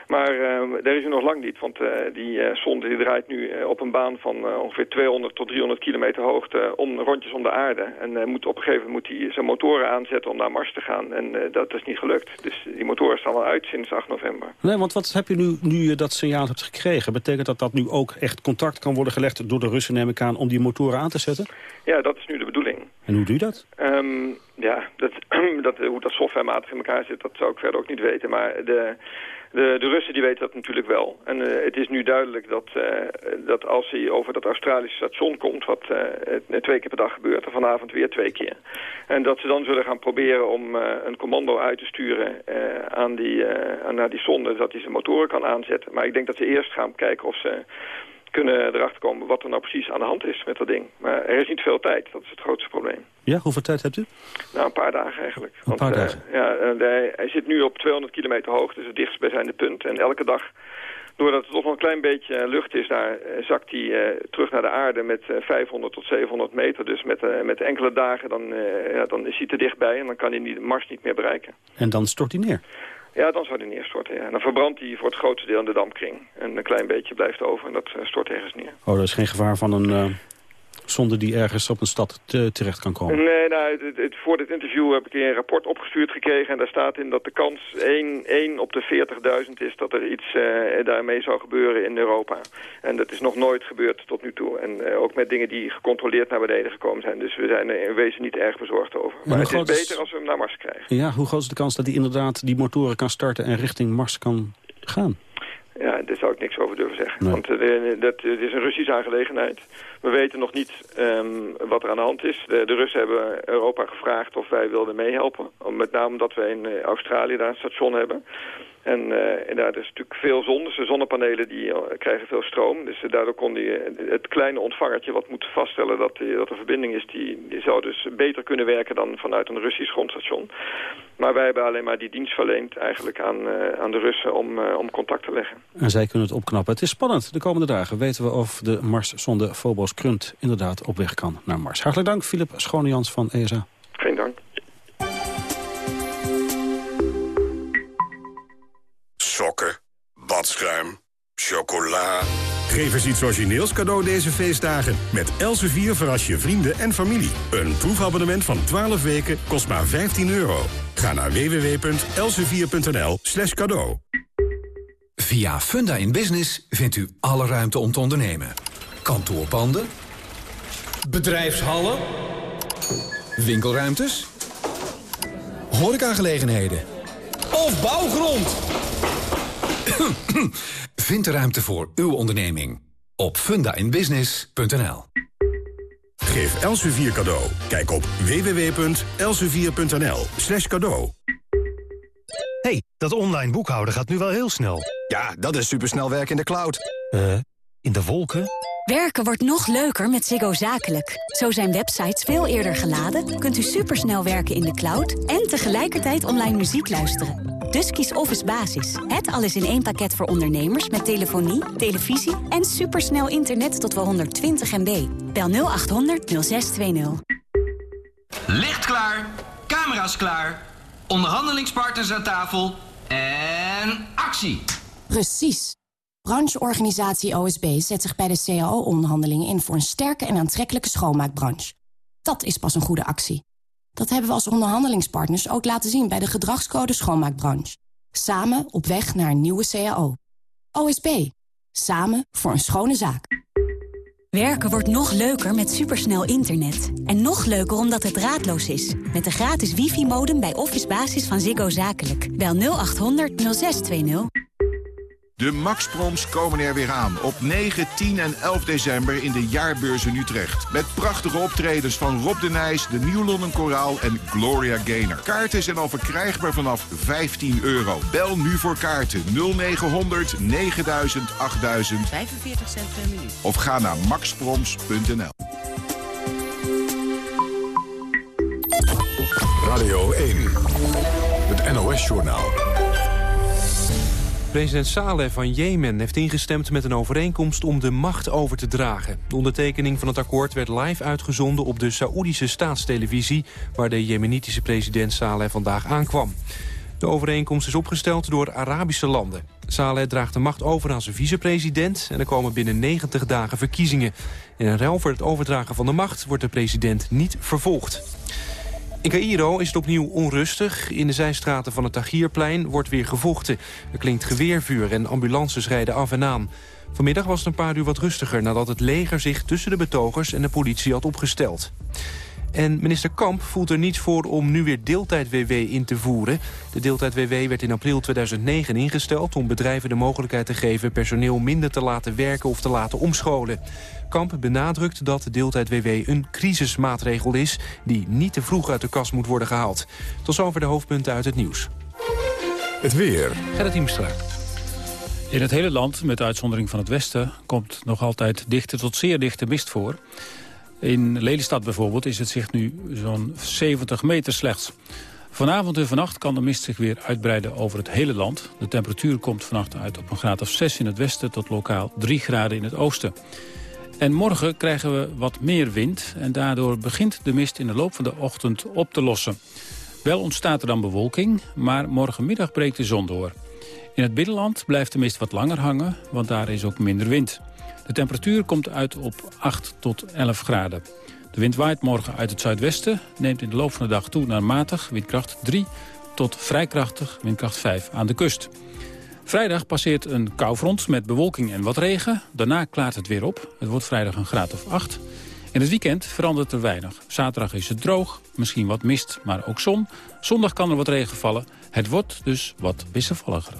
Maar daar is hij nog lang niet, want die zonde die draait nu op een baan van ongeveer 200 tot 300 kilometer hoogte om rondjes om de aarde. En moet op een gegeven moment moet hij zijn motoren aanzetten om naar Mars te gaan. En dat is niet gelukt. Dus die motoren staan al uit sinds 8 november. Nee, want wat heb je nu, nu je dat signaal hebt gekregen? Betekent dat dat nu ook echt contact kan worden gelegd door de Russen, neem ik aan, om die motoren aan te zetten? Ja, dat is nu de bedoeling. En hoe doe je dat? Um, ja, dat, dat, hoe dat softwarematig in elkaar zit, dat zou ik verder ook niet weten. Maar de, de, de Russen die weten dat natuurlijk wel. En uh, het is nu duidelijk dat, uh, dat als hij over dat Australische station komt... wat uh, twee keer per dag gebeurt, en vanavond weer twee keer... en dat ze dan zullen gaan proberen om een commando uit te sturen aan die, aan, naar die zonde... dat hij zijn motoren kan aanzetten. Maar ik denk dat ze eerst gaan kijken of ze kunnen erachter komen wat er nou precies aan de hand is met dat ding. Maar er is niet veel tijd, dat is het grootste probleem. Ja, hoeveel tijd hebt u? Nou, een paar dagen eigenlijk. Een paar dagen? Uh, ja, hij, hij, zit nu op 200 kilometer hoog, dus het dichtstbijzijnde punt. En elke dag, doordat er toch nog een klein beetje lucht is daar, zakt hij uh, terug naar de aarde met uh, 500 tot 700 meter. Dus met, met enkele dagen dan, ja, dan is hij te dichtbij en dan kan hij die Mars niet meer bereiken. En dan stort hij neer? Ja, dan zou hij neerstorten. En dan verbrandt hij voor het grootste deel in de dampkring. En een klein beetje blijft over en dat uh, stort ergens neer. Oh, er is geen gevaar van een uh, zonde die ergens op een stad te, terecht kan komen? Nee, nou, het, het, voor dit interview heb ik een rapport opgestuurd gekregen. En daar staat in dat de kans 1, 1 op de 40.000 is dat er iets uh, daarmee zou gebeuren in Europa. En dat is nog nooit gebeurd tot nu toe. En ook met dingen die gecontroleerd naar beneden gekomen zijn. Dus we zijn er in wezen niet erg bezorgd over. Maar het is beter als we hem naar Mars krijgen. Ja, hoe groot is de kans dat hij inderdaad die motoren kan starten en richting Mars kan gaan? Ja, daar zou ik niks over durven zeggen. Nee. Want uh, dat, het is een Russische aangelegenheid. We weten nog niet um, wat er aan de hand is. De, de, Russen hebben Europa gevraagd of wij wilden meehelpen. Met name omdat we in uh, Australië daar een station hebben. En, uh, en daar is natuurlijk veel zon. Dus de zonnepanelen die, uh, krijgen veel stroom. Dus daardoor kon die, het kleine ontvangertje wat moet vaststellen dat, die, dat er verbinding is... Die, die zou dus beter kunnen werken dan vanuit een Russisch grondstation. Maar wij hebben alleen maar die dienst verleend eigenlijk aan, aan de Russen om, om contact te leggen. En zij kunnen het opknappen. Het is spannend. De komende dagen weten we of de Marszonde Phobos Krunt inderdaad op weg kan naar Mars. Hartelijk dank, Philip Schonians van ESA. Geen dank. sokken, badschuim, chocola. Geef eens iets origineels cadeau deze feestdagen. Met Elsevier verras je vrienden en familie. Een proefabonnement van 12 weken kost maar 15 euro. Ga naar www.elsevier.nl slash cadeau. Via Funda in Business vindt u alle ruimte om te ondernemen. Kantoorpanden. Bedrijfshallen. Winkelruimtes. Horecagelegenheden. Of bouwgrond. Vind de ruimte voor uw onderneming op fundainbusiness.nl. Geef Elsevier cadeau. Kijk op www.elsevier.nl slash cadeau. hey, dat online boekhouden gaat nu wel heel snel. Ja, dat is supersnel werken in de cloud. Eh, in de wolken? Werken wordt nog leuker met Ziggo Zakelijk. Zo zijn websites veel eerder geladen, kunt u supersnel werken in de cloud... en tegelijkertijd online muziek luisteren. Dus kies Office Basis. Het alles in één pakket voor ondernemers met telefonie, televisie... en supersnel internet tot wel 120 MB. Bel 0800 0620. Licht klaar, camera's klaar, onderhandelingspartners aan tafel en actie. Precies. Brancheorganisatie OSB zet zich bij de CAO-onderhandelingen in... voor een sterke en aantrekkelijke schoonmaakbranche. Dat is pas een goede actie. Dat hebben we als onderhandelingspartners ook laten zien... bij de gedragscode schoonmaakbranche. Samen op weg naar een nieuwe CAO. OSB. Samen voor een schone zaak. Werken wordt nog leuker met supersnel internet. En nog leuker omdat het draadloos is. Met de gratis wifi-modem bij Office Basis van Ziggo Zakelijk. Bel 0800 0620. De Max Proms komen er weer aan op 9, 10 en 11 december in de jaarbeurs in Utrecht. Met prachtige optredens van Rob de Nijs, de Nieuw London Koraal en Gloria Gaynor. Kaarten zijn al verkrijgbaar vanaf 15 euro. Bel nu voor kaarten 0900 9000 8000 45 cent per minuut. of ga naar maxproms.nl. Radio 1, het NOS-journaal. President Saleh van Jemen heeft ingestemd met een overeenkomst om de macht over te dragen. De ondertekening van het akkoord werd live uitgezonden op de Saoedische staatstelevisie... waar de jemenitische president Saleh vandaag aankwam. De overeenkomst is opgesteld door Arabische landen. Saleh draagt de macht over aan zijn vicepresident... en er komen binnen 90 dagen verkiezingen. In een ruil voor het overdragen van de macht wordt de president niet vervolgd. In Cairo is het opnieuw onrustig. In de zijstraten van het Tahrirplein wordt weer gevochten. Er klinkt geweervuur en ambulances rijden af en aan. Vanmiddag was het een paar uur wat rustiger... nadat het leger zich tussen de betogers en de politie had opgesteld. En minister Kamp voelt er niets voor om nu weer deeltijd-WW in te voeren. De deeltijd-WW werd in april 2009 ingesteld... om bedrijven de mogelijkheid te geven personeel minder te laten werken of te laten omscholen. Kamp benadrukt dat deeltijd-WW een crisismaatregel is... die niet te vroeg uit de kast moet worden gehaald. Tot zover de hoofdpunten uit het nieuws. Het weer. Gerrit Hiemstra. In het hele land, met uitzondering van het westen... komt nog altijd dichte tot zeer dichte mist voor. In Lelystad bijvoorbeeld is het zicht nu zo'n 70 meter slechts. Vanavond en vannacht kan de mist zich weer uitbreiden over het hele land. De temperatuur komt vannacht uit op een graad of 6 in het westen... tot lokaal 3 graden in het oosten. En morgen krijgen we wat meer wind... en daardoor begint de mist in de loop van de ochtend op te lossen. Wel ontstaat er dan bewolking, maar morgenmiddag breekt de zon door. In het binnenland blijft de mist wat langer hangen, want daar is ook minder wind. De temperatuur komt uit op 8 tot 11 graden. De wind waait morgen uit het zuidwesten, neemt in de loop van de dag toe naar matig, windkracht 3... tot vrij krachtig, windkracht 5 aan de kust. Vrijdag passeert een koufront met bewolking en wat regen. Daarna klaart het weer op. Het wordt vrijdag een graad of 8. In het weekend verandert er weinig. Zaterdag is het droog, misschien wat mist, maar ook zon. Zondag kan er wat regen vallen. Het wordt dus wat wisselvalliger.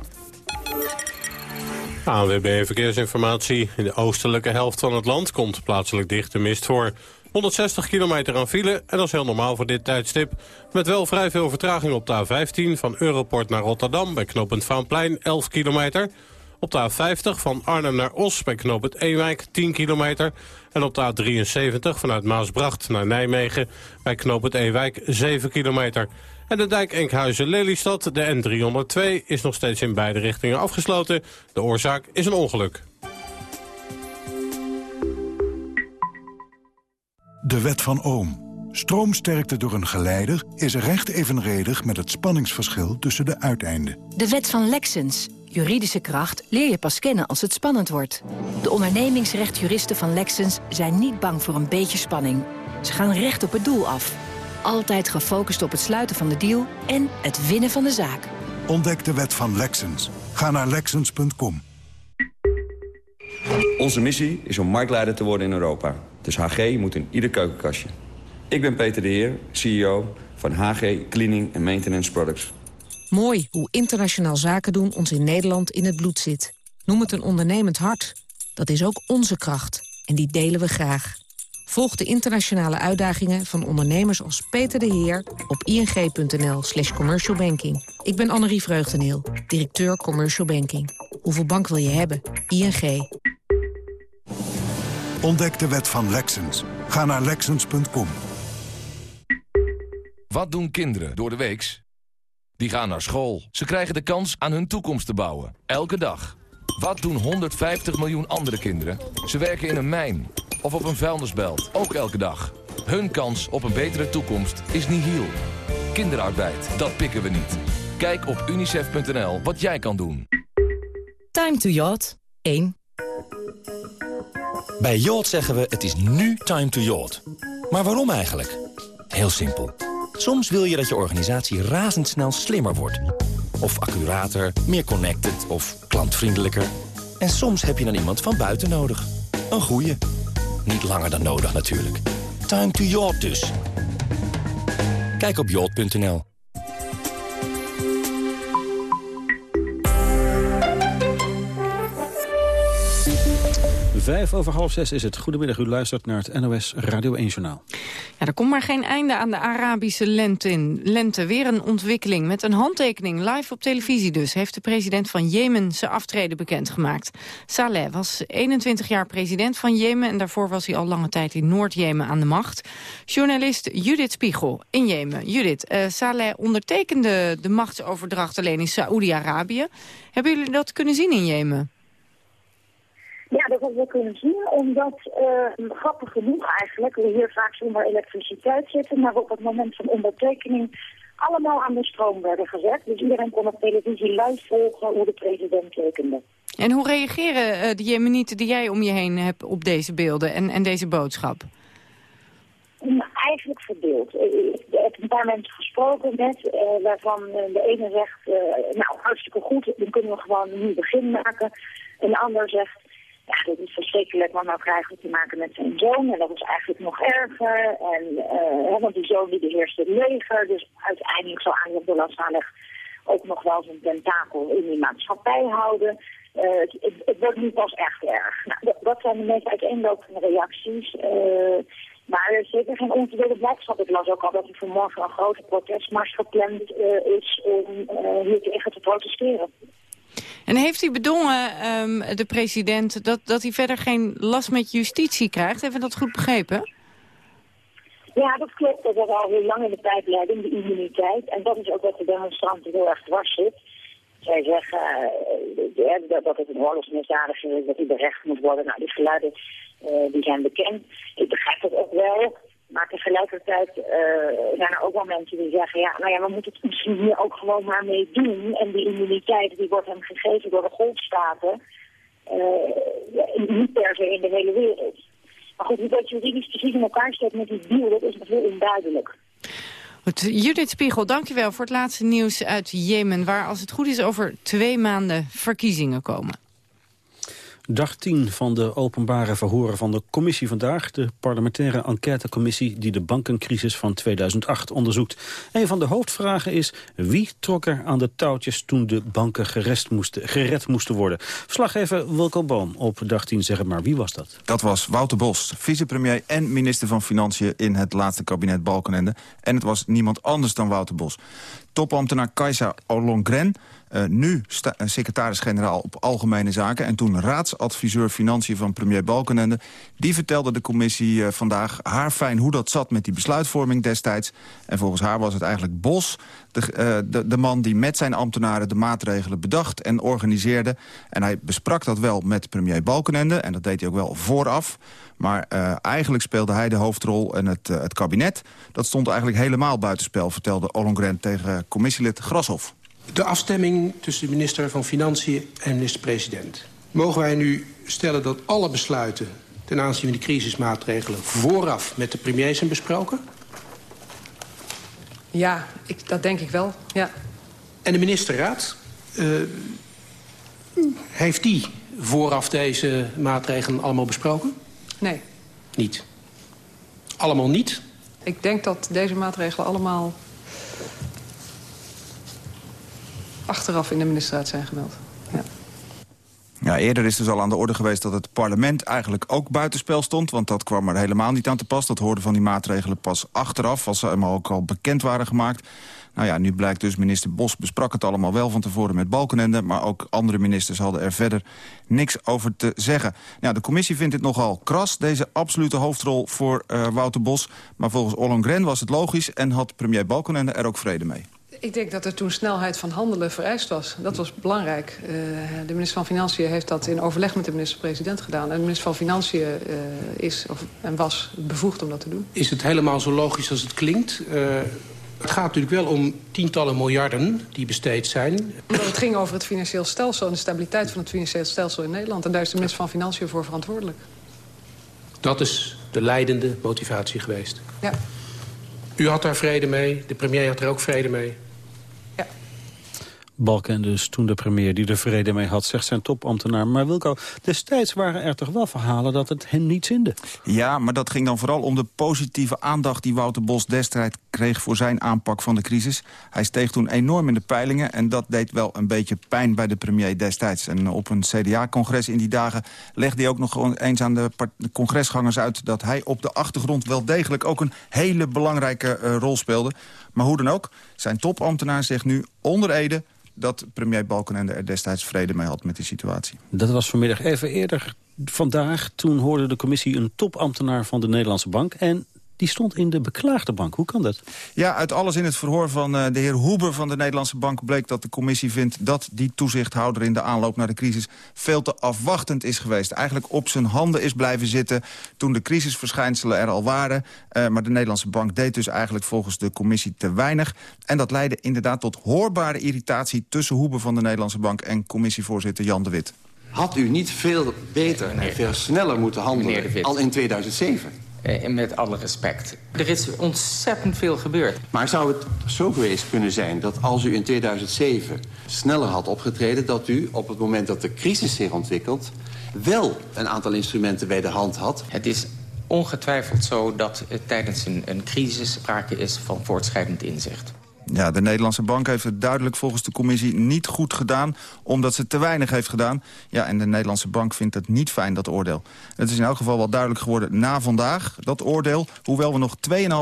ANWB Verkeersinformatie. In de oostelijke helft van het land komt plaatselijk dichte mist voor. 160 kilometer aan file en dat is heel normaal voor dit tijdstip. Met wel vrij veel vertraging op de A15 van Europort naar Rotterdam... bij knooppunt Vaanplein, 11 kilometer. Op de A50 van Arnhem naar Os bij knooppunt Ewijk, 10 kilometer. En op de A73 vanuit Maasbracht naar Nijmegen bij knooppunt Ewijk, 7 kilometer. En de dijk Enkhuizen-Lelystad, de N302, is nog steeds in beide richtingen afgesloten. De oorzaak is een ongeluk. De wet van Ohm. Stroomsterkte door een geleider is recht evenredig met het spanningsverschil tussen de uiteinden. De wet van Lexens. Juridische kracht leer je pas kennen als het spannend wordt. De ondernemingsrechtjuristen van Lexens zijn niet bang voor een beetje spanning. Ze gaan recht op het doel af. Altijd gefocust op het sluiten van de deal en het winnen van de zaak. Ontdek de wet van Lexens. Ga naar Lexens.com. Onze missie is om marktleider te worden in Europa. Dus HG moet in ieder keukenkastje. Ik ben Peter de Heer, CEO van HG Cleaning and Maintenance Products. Mooi hoe internationaal zaken doen ons in Nederland in het bloed zit. Noem het een ondernemend hart. Dat is ook onze kracht. En die delen we graag. Volg de internationale uitdagingen van ondernemers als Peter de Heer op ing.nl slash commercialbanking. Ik ben Annerie Vreugdeneel, directeur Commercial Banking. Hoeveel bank wil je hebben? ING. Ontdek de wet van Lexens. Ga naar Lexens.com. Wat doen kinderen door de weeks? Die gaan naar school. Ze krijgen de kans aan hun toekomst te bouwen. Elke dag. Wat doen 150 miljoen andere kinderen? Ze werken in een mijn of op een vuilnisbelt. Ook elke dag. Hun kans op een betere toekomst is nihil. Kinderarbeid, dat pikken we niet. Kijk op unicef.nl wat jij kan doen. Time to yacht 1. Bij Yacht zeggen we het is nu time to yacht. Maar waarom eigenlijk? Heel simpel. Soms wil je dat je organisatie razendsnel slimmer wordt. Of accurater, meer connected of klantvriendelijker. En soms heb je dan iemand van buiten nodig. Een goeie. Niet langer dan nodig natuurlijk. Time to yacht dus. Kijk op yacht.nl. Vijf over half zes is het. Goedemiddag, u luistert naar het NOS Radio 1 Journaal. Ja, er komt maar geen einde aan de Arabische lente in. Lente, weer een ontwikkeling. Met een handtekening, live op televisie dus... heeft de president van Jemen zijn aftreden bekendgemaakt. Saleh was 21 jaar president van Jemen... en daarvoor was hij al lange tijd in Noord-Jemen aan de macht. Journalist Judith Spiegel in Jemen. Judith, uh, Saleh ondertekende de machtsoverdracht alleen in Saoedi-Arabië. Hebben jullie dat kunnen zien in Jemen? Ja, dat hebben we kunnen zien, omdat, uh, grappig genoeg eigenlijk, we hier vaak zonder elektriciteit zitten, maar op het moment van ondertekening allemaal aan de stroom werden gezet. Dus iedereen kon op televisie live volgen hoe de president tekende. En hoe reageren uh, de Jemenieten die jij om je heen hebt op deze beelden en, en deze boodschap? Nou, eigenlijk verdeeld. Ik heb een paar mensen gesproken met, uh, waarvan de ene zegt, nou hartstikke goed, dan kunnen we gewoon een nieuw begin maken. En de ander zegt, ja, dat is verschrikkelijk, want nou krijgen te maken met zijn zoon. En dat is eigenlijk nog erger. En, uh, want die zoon die beheerst het leger. Dus uiteindelijk zal Abdullah Saleh ook nog wel zijn tentakel in die maatschappij houden. Uh, het, het, wordt nu pas echt erg. Nou, dat, zijn de meest uiteenlopende reacties. Uh, maar er is zeker geen onverdeelde blijdschap. Ik las ook al dat er vanmorgen een grote protestmars gepland is om hier tegen te protesteren. En heeft hij bedongen, um, de president, dat, dat hij verder geen last met justitie krijgt? Hebben we dat goed begrepen? Ja, dat klopt. Dat was al heel lang in de pijpleiding, de immuniteit. En dat is ook wat de demonstranten heel erg dwars zit. Zij zeggen uh, dat het een oorlogsmisdadiger is, dat hij berecht moet worden. Nou, die geluiden uh, die zijn bekend. Ik begrijp dat ook wel. Maar tegelijkertijd uh, zijn er ook wel mensen die zeggen... ja, nou ja, we moeten het misschien hier ook gewoon maar mee doen. En die immuniteit die wordt hem gegeven door de golfstaten. Uh, niet per se in de hele wereld. Maar goed, hoe dat juridisch precies in elkaar steekt met die deal... dat is nog heel onduidelijk. Judith Spiegel, dankjewel voor het laatste nieuws uit Jemen... waar als het goed is over twee maanden verkiezingen komen. Dag 10 van de openbare verhoren van de commissie vandaag. De parlementaire enquêtecommissie die de bankencrisis van 2008 onderzoekt. Een van de hoofdvragen is wie trok er aan de touwtjes toen de banken gered moesten, gered moesten worden. Verslaggever Wilco Boom op dag 10, zeg maar. Wie was dat? Dat was Wouter Bos, vicepremier en minister van Financiën in het laatste kabinet Balkenende. En het was niemand anders dan Wouter Bos. Topambtenaar Kajsa Ollongren uh, nu uh, secretaris-generaal op Algemene Zaken... en toen raadsadviseur Financiën van premier Balkenende... die vertelde de commissie uh, vandaag haar fijn hoe dat zat met die besluitvorming destijds. En volgens haar was het eigenlijk Bos, de, de, de man die met zijn ambtenaren... de maatregelen bedacht en organiseerde. En hij besprak dat wel met premier Balkenende... en dat deed hij ook wel vooraf... Maar eigenlijk speelde hij de hoofdrol en het, het kabinet... dat stond eigenlijk helemaal buitenspel, vertelde Ollongren tegen commissielid Grashoff de afstemming tussen de minister van Financiën en minister-president. Mogen wij nu stellen dat alle besluiten ten aanzien van de crisismaatregelen... vooraf met de premier zijn besproken? Ja, ik, dat denk ik wel, ja. En de ministerraad, uh, heeft die vooraf deze maatregelen allemaal besproken? Nee. Niet? Allemaal niet? Ik denk dat deze maatregelen allemaal achteraf in de ministerraad zijn gemeld. Ja. Eerder is dus al aan de orde geweest dat het parlement eigenlijk ook buitenspel stond. Want dat kwam er helemaal niet aan te pas. Dat hoorde van die maatregelen pas achteraf, als ze helemaal ook al bekend waren gemaakt. Nou ja, nu blijkt dus minister Bos besprak het allemaal wel van tevoren met Balkenende... maar ook andere ministers hadden er verder niks over te zeggen. Nou, de commissie vindt dit nogal kras, deze absolute hoofdrol voor uh, Wouter Bos. Maar volgens Ollongren was het logisch en had premier Balkenende er ook vrede mee. Ik denk dat er toen snelheid van handelen vereist was. Dat was belangrijk. Uh, de minister van Financiën heeft dat in overleg met de minister-president gedaan. En de minister van Financiën uh, is of, en was bevoegd om dat te doen. Is het helemaal zo logisch als het klinkt? Uh, het gaat natuurlijk wel om tientallen miljarden die besteed zijn. Omdat het ging over het financieel stelsel en de stabiliteit van het financieel stelsel in Nederland. En daar is de minister van Financiën voor verantwoordelijk. Dat is de leidende motivatie geweest. Ja. U had daar vrede mee, de premier had er ook vrede mee. Balken dus toen de premier die er vrede mee had, zegt zijn topambtenaar. Maar Wilco, destijds waren er toch wel verhalen dat het hem niet zinde? Ja, maar dat ging dan vooral om de positieve aandacht die Wouter Bos destijds kreeg voor zijn aanpak van de crisis. Hij steeg toen enorm in de peilingen en dat deed wel een beetje pijn bij de premier destijds. En op een CDA-congres in die dagen legde hij ook nog eens aan de congresgangers uit dat hij op de achtergrond wel degelijk ook een hele belangrijke uh, rol speelde. Maar hoe dan ook, zijn topambtenaar zegt nu onder Ede dat premier Balkenende er destijds vrede mee had met die situatie. Dat was vanmiddag even eerder vandaag. Toen hoorde de commissie een topambtenaar van de Nederlandse Bank... en die stond in de beklaagde bank. Hoe kan dat? Ja, uit alles in het verhoor van uh, de heer Hoeber van de Nederlandse Bank... bleek dat de commissie vindt dat die toezichthouder in de aanloop naar de crisis... veel te afwachtend is geweest. Eigenlijk op zijn handen is blijven zitten toen de crisisverschijnselen er al waren. Uh, maar de Nederlandse Bank deed dus eigenlijk volgens de commissie te weinig. En dat leidde inderdaad tot hoorbare irritatie... tussen Hoeber van de Nederlandse Bank en commissievoorzitter Jan de Wit. Had u niet veel beter en veel sneller moeten handelen al in 2007? Eh, met alle respect. Er is ontzettend veel gebeurd. Maar zou het zo geweest kunnen zijn dat als u in 2007 sneller had opgetreden... dat u op het moment dat de crisis zich ontwikkelt... wel een aantal instrumenten bij de hand had? Het is ongetwijfeld zo dat uh, tijdens een, een crisis sprake is van voortschrijdend inzicht. Ja, de Nederlandse bank heeft het duidelijk volgens de commissie niet goed gedaan... omdat ze te weinig heeft gedaan. Ja, en de Nederlandse bank vindt het niet fijn, dat oordeel. Het is in elk geval wel duidelijk geworden na vandaag, dat oordeel. Hoewel we nog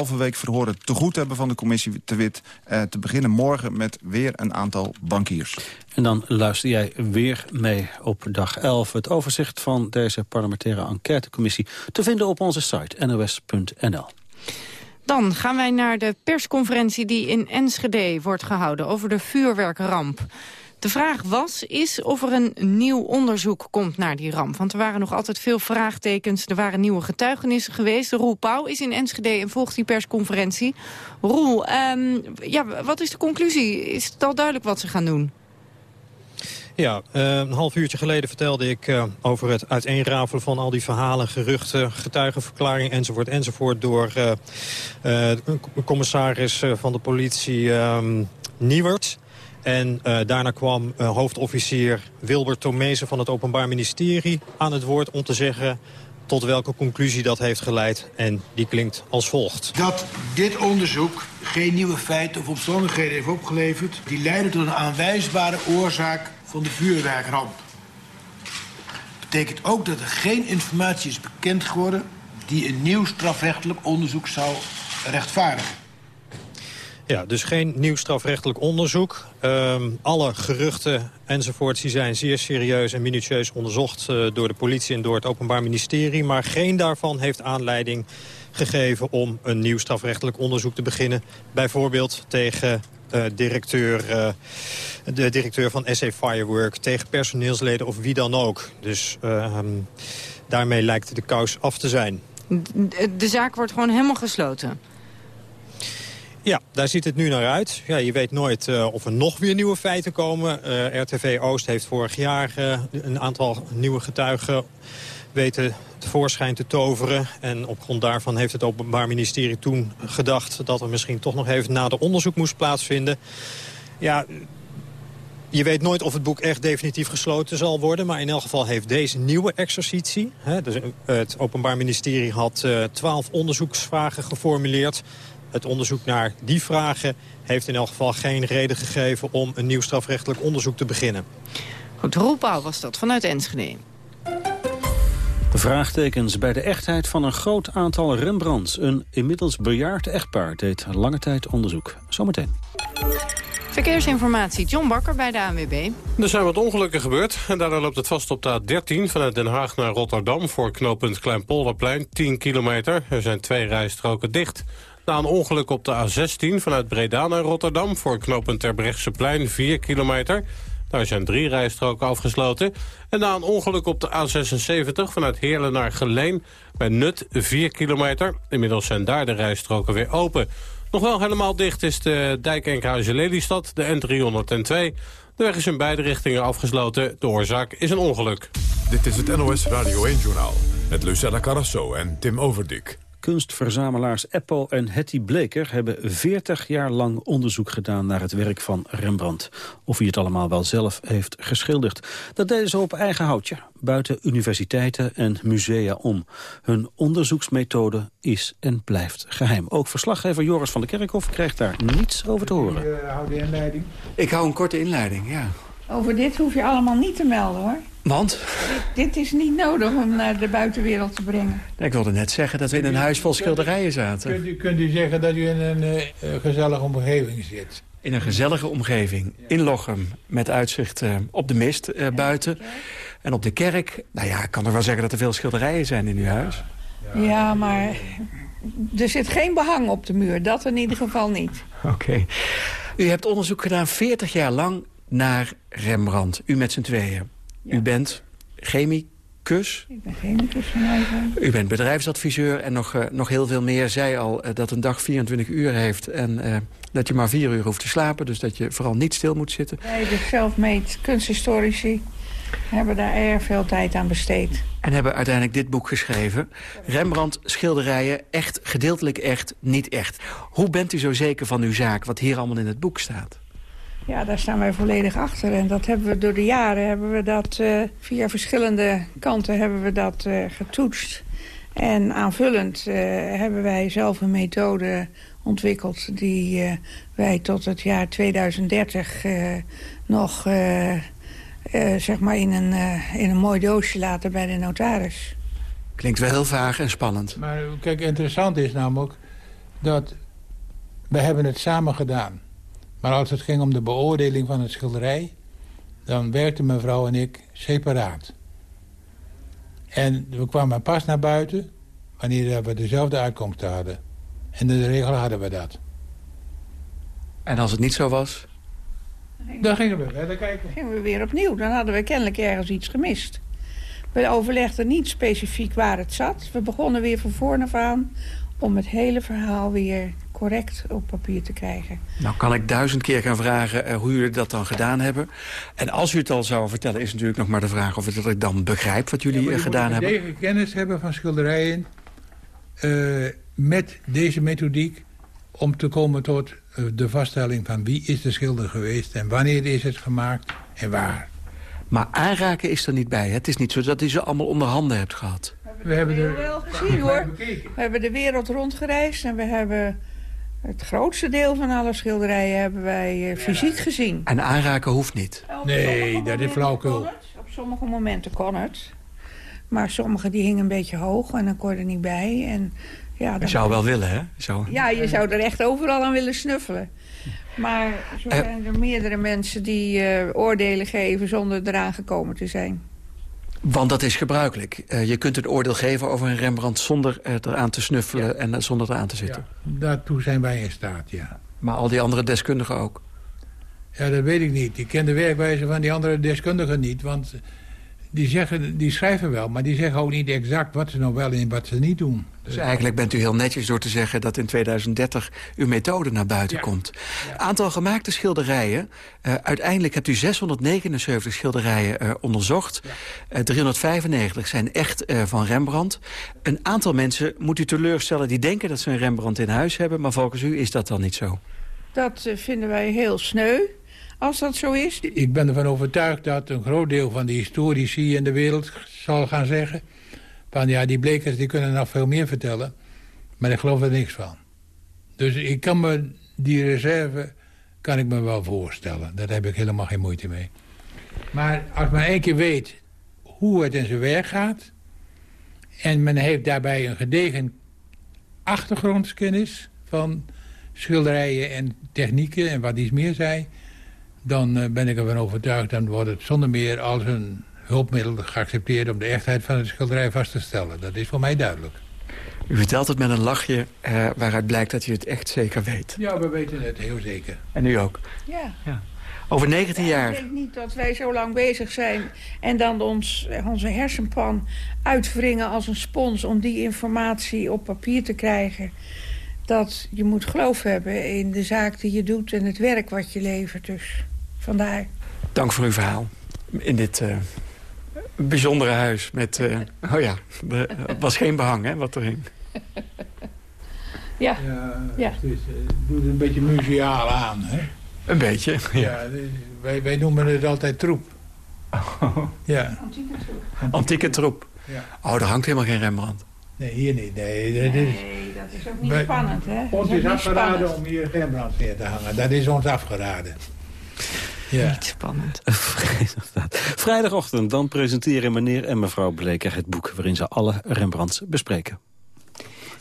2,5 week verhoren te goed hebben van de commissie te wit... Eh, te beginnen morgen met weer een aantal bankiers. En dan luister jij weer mee op dag 11. Het overzicht van deze parlementaire enquêtecommissie... te vinden op onze site nos.nl. Dan gaan wij naar de persconferentie die in Enschede wordt gehouden over de vuurwerkramp. De vraag was, is of er een nieuw onderzoek komt naar die ramp. Want er waren nog altijd veel vraagtekens. Er waren nieuwe getuigenissen geweest. Roel Pauw is in Enschede en volgt die persconferentie. Roel, um, ja, wat is de conclusie? Is het al duidelijk wat ze gaan doen? Ja, uh, een half uurtje geleden vertelde ik uh, over het uiteenrafelen van al die verhalen, geruchten, getuigenverklaringen enzovoort enzovoort door de commissaris van de politie um, Nieuwert. En daarna kwam hoofdofficier Wilbert Tomezen van het Openbaar Ministerie aan het woord om te zeggen tot welke conclusie dat heeft geleid. En die klinkt als volgt. Dat dit onderzoek geen nieuwe feiten of omstandigheden heeft opgeleverd... die leiden tot een aanwijsbare oorzaak van de vuurwerkramp. betekent ook dat er geen informatie is bekend geworden... die een nieuw strafrechtelijk onderzoek zou rechtvaardigen. Ja, dus geen nieuw strafrechtelijk onderzoek. Um, alle geruchten enzovoorts die zijn zeer serieus en minutieus onderzocht... Uh, door de politie en door het Openbaar Ministerie. Maar geen daarvan heeft aanleiding gegeven om een nieuw strafrechtelijk onderzoek te beginnen. Bijvoorbeeld tegen uh, directeur, uh, de directeur van SA Firework... tegen personeelsleden of wie dan ook. Dus uh, um, daarmee lijkt de kous af te zijn. De, de zaak wordt gewoon helemaal gesloten? Ja, daar ziet het nu naar uit. Ja, je weet nooit uh, of er nog weer nieuwe feiten komen. Uh, RTV Oost heeft vorig jaar uh, een aantal nieuwe getuigen weten tevoorschijn te toveren. En op grond daarvan heeft het Openbaar Ministerie toen gedacht... dat er misschien toch nog even nader onderzoek moest plaatsvinden. Ja, je weet nooit of het boek echt definitief gesloten zal worden... maar in elk geval heeft deze nieuwe exercitie... Hè, dus het Openbaar Ministerie had twaalf uh, onderzoeksvragen geformuleerd... Het onderzoek naar die vragen heeft in elk geval geen reden gegeven... om een nieuw strafrechtelijk onderzoek te beginnen. Goed, Roelpauw was dat vanuit Enschede. Vraagtekens bij de echtheid van een groot aantal Rembrandts. Een inmiddels bejaard echtpaar deed lange tijd onderzoek. Zometeen. Verkeersinformatie, John Bakker bij de ANWB. Er zijn wat ongelukken gebeurd en daardoor loopt het vast op de A13... vanuit Den Haag naar Rotterdam voor knooppunt Kleinpolderplein, 10 kilometer. Er zijn twee rijstroken dicht. Na een ongeluk op de A16 vanuit Breda naar Rotterdam... voor knooppunt Terbrechtseplein, 4 kilometer... Daar zijn drie rijstroken afgesloten. En na een ongeluk op de A76 vanuit Heerlen naar Geleen... bij Nut 4 kilometer. Inmiddels zijn daar de rijstroken weer open. Nog wel helemaal dicht is de dijk Enkhuizen-Lelystad, de N302. De weg is in beide richtingen afgesloten. De oorzaak is een ongeluk. Dit is het NOS Radio 1-journaal. Met Lucella Carrasso en Tim Overdik. Kunstverzamelaars Eppo en Hetty Bleker hebben 40 jaar lang onderzoek gedaan naar het werk van Rembrandt. Of hij het allemaal wel zelf heeft geschilderd. Dat deden ze op eigen houtje, buiten universiteiten en musea om. Hun onderzoeksmethode is en blijft geheim. Ook verslaggever Joris van der Kerkhof krijgt daar niets over te horen. de inleiding? Ik hou een korte inleiding, ja. Over dit hoef je allemaal niet te melden, hoor. Want? Dit, dit is niet nodig om naar de buitenwereld te brengen. Ik wilde net zeggen dat we in een huis vol schilderijen zaten. Kunt u, kunt u zeggen dat u in een uh, gezellige omgeving zit? In een gezellige omgeving. In Lochem. Met uitzicht uh, op de mist buiten. En op de kerk. Nou ja, ik kan er wel zeggen dat er veel schilderijen zijn in uw huis. Ja, maar er zit geen behang op de muur. Dat in ieder geval niet. Oké. Okay. U hebt onderzoek gedaan 40 jaar lang naar Rembrandt. U met z'n tweeën. Ja. U bent chemicus. Ik ben chemicus van huis U bent bedrijfsadviseur en nog, uh, nog heel veel meer. Zij al uh, dat een dag 24 uur heeft en uh, dat je maar vier uur hoeft te slapen. Dus dat je vooral niet stil moet zitten. Wij, de self-made kunsthistorici, hebben daar erg veel tijd aan besteed. En hebben uiteindelijk dit boek geschreven. Rembrandt schilderijen, echt, gedeeltelijk echt, niet echt. Hoe bent u zo zeker van uw zaak, wat hier allemaal in het boek staat? Ja, daar staan wij volledig achter. En dat hebben we door de jaren hebben we dat uh, via verschillende kanten hebben we dat uh, getoetst. En aanvullend uh, hebben wij zelf een methode ontwikkeld die wij tot het jaar 2030 nog zeg maar in een, in een mooi doosje laten bij de notaris. Klinkt wel heel vaag en spannend. Maar kijk, interessant is namelijk dat we hebben het samen gedaan. Maar als het ging om de beoordeling van het schilderij... dan werkten mevrouw en ik separaat. En we kwamen pas naar buiten wanneer we dezelfde uitkomst hadden. En in de regel hadden we dat. En als het niet zo was? Dan gingen we verder kijken. Dan gingen we weer opnieuw. Dan hadden we kennelijk ergens iets gemist. We overlegden niet specifiek waar het zat. We begonnen weer van voren af aan om het hele verhaal weer correct op papier te krijgen. Nou kan ik duizend keer gaan vragen uh, hoe jullie dat dan gedaan hebben. En als u het al zou vertellen is natuurlijk nog maar de vraag... of ik dan begrijp wat jullie ja, gedaan hebben. Je moet kennis hebben van schilderijen... Uh, met deze methodiek om te komen tot uh, de vaststelling van wie is de schilder geweest... en wanneer is het gemaakt en waar. Maar aanraken is er niet bij. Het is niet zo dat u ze allemaal onder handen hebt gehad. We hebben er wel gezien hoor. We hebben de wereld rondgereisd en we hebben het grootste deel van alle schilderijen hebben wij uh, fysiek gezien. En aanraken hoeft niet? Nee, dat is flauwkul. Op sommige momenten kon het. Maar sommige die hingen een beetje hoog en dan kon je er niet bij. En, ja, je zou wel willen, hè? Zo. Ja, je zou er echt overal aan willen snuffelen. Maar zo zijn er meerdere mensen die uh, oordelen geven zonder eraan gekomen te zijn. Want dat is gebruikelijk. Uh, je kunt een oordeel geven over een Rembrandt zonder eraan te snuffelen ja. en zonder eraan te zitten. Ja, daartoe zijn wij in staat, ja. Maar al die andere deskundigen ook? Ja, dat weet ik niet. Ik ken de werkwijze van die andere deskundigen niet. Want die, zeggen, die schrijven wel, maar die zeggen ook niet exact wat ze nou wel en wat ze niet doen. Dus eigenlijk bent u heel netjes door te zeggen dat in 2030 uw methode naar buiten ja. komt. Ja. Aantal gemaakte schilderijen. Uh, uiteindelijk hebt u 679 schilderijen uh, onderzocht. Ja. Uh, 395 zijn echt uh, van Rembrandt. Een aantal mensen moet u teleurstellen die denken dat ze een Rembrandt in huis hebben. Maar volgens u is dat dan niet zo? Dat vinden wij heel sneu als dat zo is? Ik ben ervan overtuigd dat een groot deel van de historici in de wereld zal gaan zeggen... van ja, die blekers die kunnen nog veel meer vertellen, maar ik geloof er niks van. Dus ik kan me die reserve kan ik me wel voorstellen. Daar heb ik helemaal geen moeite mee. Maar als men één keer weet hoe het in zijn werk gaat... en men heeft daarbij een gedegen achtergrondkennis van schilderijen en technieken en wat iets meer zei... dan eh, ben ik ervan overtuigd, dan wordt het zonder meer als een hulpmiddel geaccepteerd... om de echtheid van het schilderij vast te stellen. Dat is voor mij duidelijk. U vertelt het met een lachje uh, waaruit blijkt dat u het echt zeker weet. Ja, we weten het heel zeker. En u ook? Ja. ja. Over 19 jaar. Ik denk niet dat wij zo lang bezig zijn en dan ons, onze hersenpan uitwringen als een spons... om die informatie op papier te krijgen. Dat je moet geloof hebben in de zaak die je doet en het werk wat je levert. Dus vandaar. Dank voor uw verhaal. In dit uh, bijzondere huis met... Uh, oh ja, het was geen behang hè, wat er hing. Ja. ja, ja. Het, is, het doet een beetje museaal aan, hè? Een beetje, ja. ja wij, wij noemen het altijd troep. Oh. Ja. Antieke troep. Antieke troep. Ja. Oh, daar hangt helemaal geen Rembrandt. Nee, hier niet. Nee, dat is, nee, dat is ook niet spannend, hè? Ons is, is afgeraden spannend. om hier Rembrandt neer te hangen. Dat is ons afgeraden. Ja. Niet spannend. Vrijdagochtend dan presenteren meneer en mevrouw Bleker het boek... waarin ze alle Rembrandts bespreken.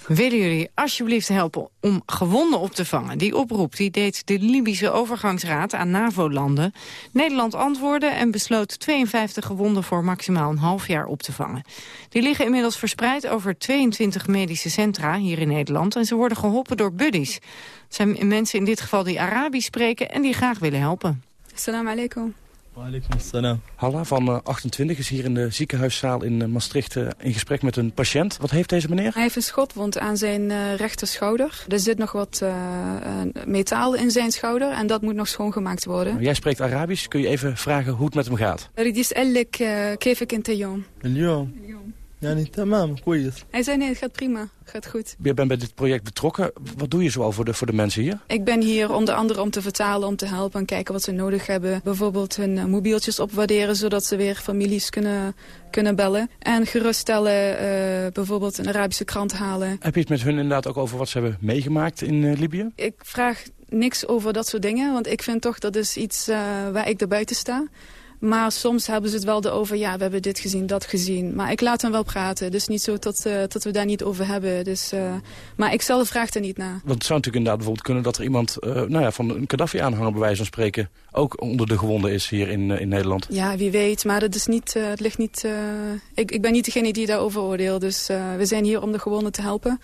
Willen jullie alsjeblieft helpen om gewonden op te vangen? Die oproep die deed de Libische overgangsraad aan NAVO-landen. Nederland antwoordde en besloot 52 gewonden voor maximaal een half jaar op te vangen. Die liggen inmiddels verspreid over 22 medische centra hier in Nederland... en ze worden geholpen door buddies. Het zijn mensen in dit geval die Arabisch spreken en die graag willen helpen. Assalamu alaikum. Halla van eh, 28 is hier in de ziekenhuiszaal in eh, Maastricht eh, in gesprek met een patiënt. Wat heeft deze meneer? Hij heeft een schotwond aan zijn uh, rechterschouder. Er zit nog wat metaal in zijn schouder en dat moet nog schoongemaakt worden. Nou, jij spreekt Arabisch. Kun je even vragen hoe het met hem gaat? Ridis ellik kevik in Tayom. Ja, niet eh, tamam, koeien. Hij zei nee, het gaat prima, gaat goed. Je bent bij dit project betrokken. Wat doe je zoal voor de, voor de mensen hier? Ik ben hier onder andere om te vertalen, om te helpen en kijken wat ze nodig hebben. Bijvoorbeeld hun eh, mobieltjes opwaarderen, zodat ze weer families kunnen, kunnen bellen. En geruststellen, eh, bijvoorbeeld een Arabische krant halen. Heb je het met hun inderdaad ook over wat ze hebben meegemaakt in Libië? Ik vraag niks over dat soort dingen, want ik vind toch dat is iets waar ik daarbuiten sta. Maar soms hebben ze het wel over, ja, we hebben dit gezien, dat gezien. Maar ik laat hen wel praten. Dus niet zo dat, uh, dat we daar niet over hebben. Dus, uh, maar ik zelf vraag er niet naar. Want het zou natuurlijk inderdaad bijvoorbeeld kunnen dat er iemand uh, nou ja, van een Gaddafi-aanhanger bij wijze van spreken ook onder de gewonden is hier in, in Nederland. Ja, wie weet. Maar het, is niet, het ligt niet... ik, ik ben niet degene die daarover oordeelt. Dus we zijn hier om de gewonden te helpen.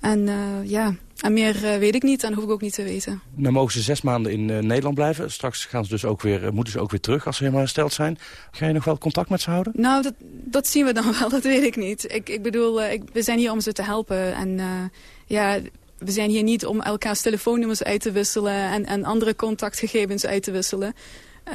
En ja, en meer uh, weet ik niet en hoef ik ook niet te weten. Dan mogen ze zes maanden in uh, Nederland blijven. Straks gaan ze dus ook weer, moeten ze ook weer terug als ze helemaal hersteld zijn. Ga je nog wel contact met ze houden? Nou, dat, dat zien we dan wel, dat weet ik niet. Ik, ik bedoel, ik, we zijn hier om ze te helpen. En ja, we zijn hier niet om elkaars telefoonnummers uit te wisselen... en, en andere contactgegevens uit te wisselen.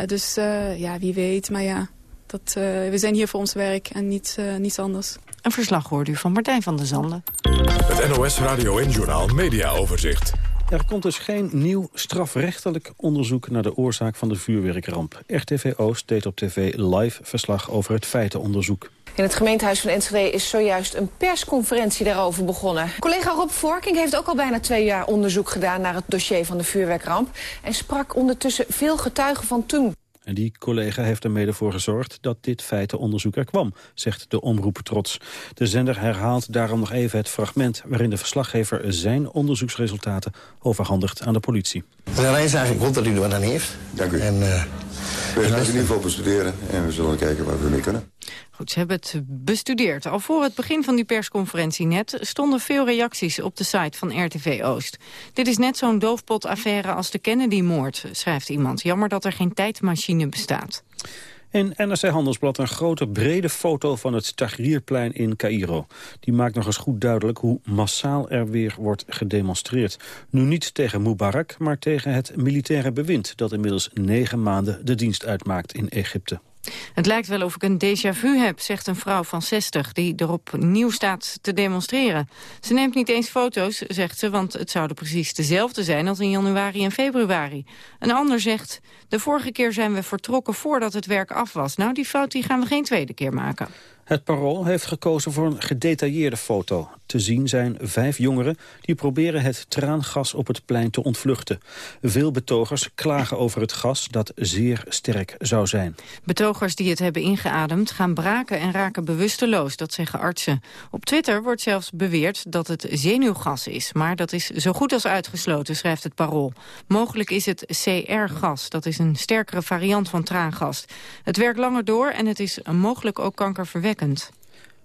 dus ja, wie weet, maar ja... Dat, we zijn hier voor ons werk en niet, niets anders. Een verslag hoorde u van Martijn van der Zanden. Het NOS Radio en Journaal Media Overzicht. Er komt dus geen nieuw strafrechtelijk onderzoek naar de oorzaak van de vuurwerkramp. RTV Oost deed op tv live verslag over het feitenonderzoek. In het gemeentehuis van Enschede is zojuist een persconferentie daarover begonnen. Collega Rob Vorking heeft ook al bijna twee jaar onderzoek gedaan naar het dossier van de vuurwerkramp. En sprak ondertussen veel getuigen van toen. En die collega heeft er mede voor gezorgd dat dit feitenonderzoek er kwam, zegt de omroep trots. De zender herhaalt daarom nog even het fragment waarin de verslaggever zijn onderzoeksresultaten overhandigt aan de politie. Het is eigenlijk goed dat u er wat aan heeft. Dank u. En, uh, we gaan het in ieder geval bestuderen en we zullen kijken waar we mee kunnen. Goed, ze hebben het bestudeerd. Al voor het begin van die persconferentie net stonden veel reacties op de site van RTV Oost. Dit is net zo'n doofpotaffaire als de Kennedy-moord, schrijft iemand. Jammer dat er geen tijdmachine bestaat. In NRC Handelsblad een grote brede foto van het Tahrirplein in Cairo. Die maakt nog eens goed duidelijk hoe massaal er weer wordt gedemonstreerd. Nu niet tegen Mubarak, maar tegen het militaire bewind... dat inmiddels negen maanden de dienst uitmaakt in Egypte. Het lijkt wel of ik een déjà vu heb, zegt een vrouw van 60... die erop nieuw staat te demonstreren. Ze neemt niet eens foto's, zegt ze, want het zouden precies dezelfde zijn... als in januari en februari. Een ander zegt, de vorige keer zijn we vertrokken voordat het werk af was. Nou, die fout die gaan we geen tweede keer maken. Het Parool heeft gekozen voor een gedetailleerde foto. Te zien zijn vijf jongeren die proberen het traangas op het plein te ontvluchten. Veel betogers klagen over het gas dat zeer sterk zou zijn. Betogers die het hebben ingeademd gaan braken en raken bewusteloos, dat zeggen artsen. Op Twitter wordt zelfs beweerd dat het zenuwgas is. Maar dat is zo goed als uitgesloten, schrijft het Parool. Mogelijk is het CR-gas, dat is een sterkere variant van traangas. Het werkt langer door en het is mogelijk ook kankerverwekkend.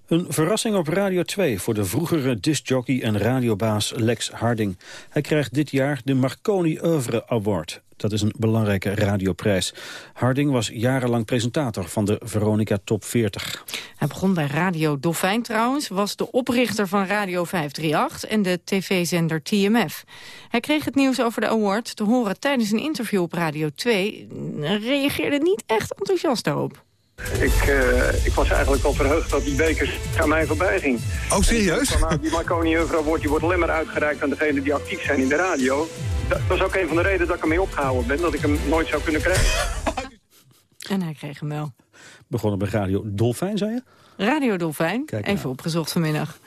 Een verrassing op Radio 2 voor de vroegere discjockey en radiobaas Lex Harding. Hij krijgt dit jaar de Marconi Oeuvre Award. Dat is een belangrijke radioprijs. Harding was jarenlang presentator van de Veronica Top 40. Hij begon bij Radio Dolfijn trouwens, was de oprichter van Radio 538 en de tv-zender TMF. Hij kreeg het nieuws over de award te horen tijdens een interview op Radio 2. Reageerde niet echt enthousiast daarop. Ik, uh, ik was eigenlijk al verheugd dat die bekers aan mij voorbij ging. Oh, serieus? Van, nou, die Marconi Euro wordt, die wordt alleen maar uitgereikt aan degenen die actief zijn in de radio. Dat was ook een van de redenen dat ik ermee opgehouden ben, dat ik hem nooit zou kunnen krijgen. En hij kreeg hem wel. Begonnen bij Radio Dolfijn, zei je? Radio Dolfijn, even opgezocht vanmiddag.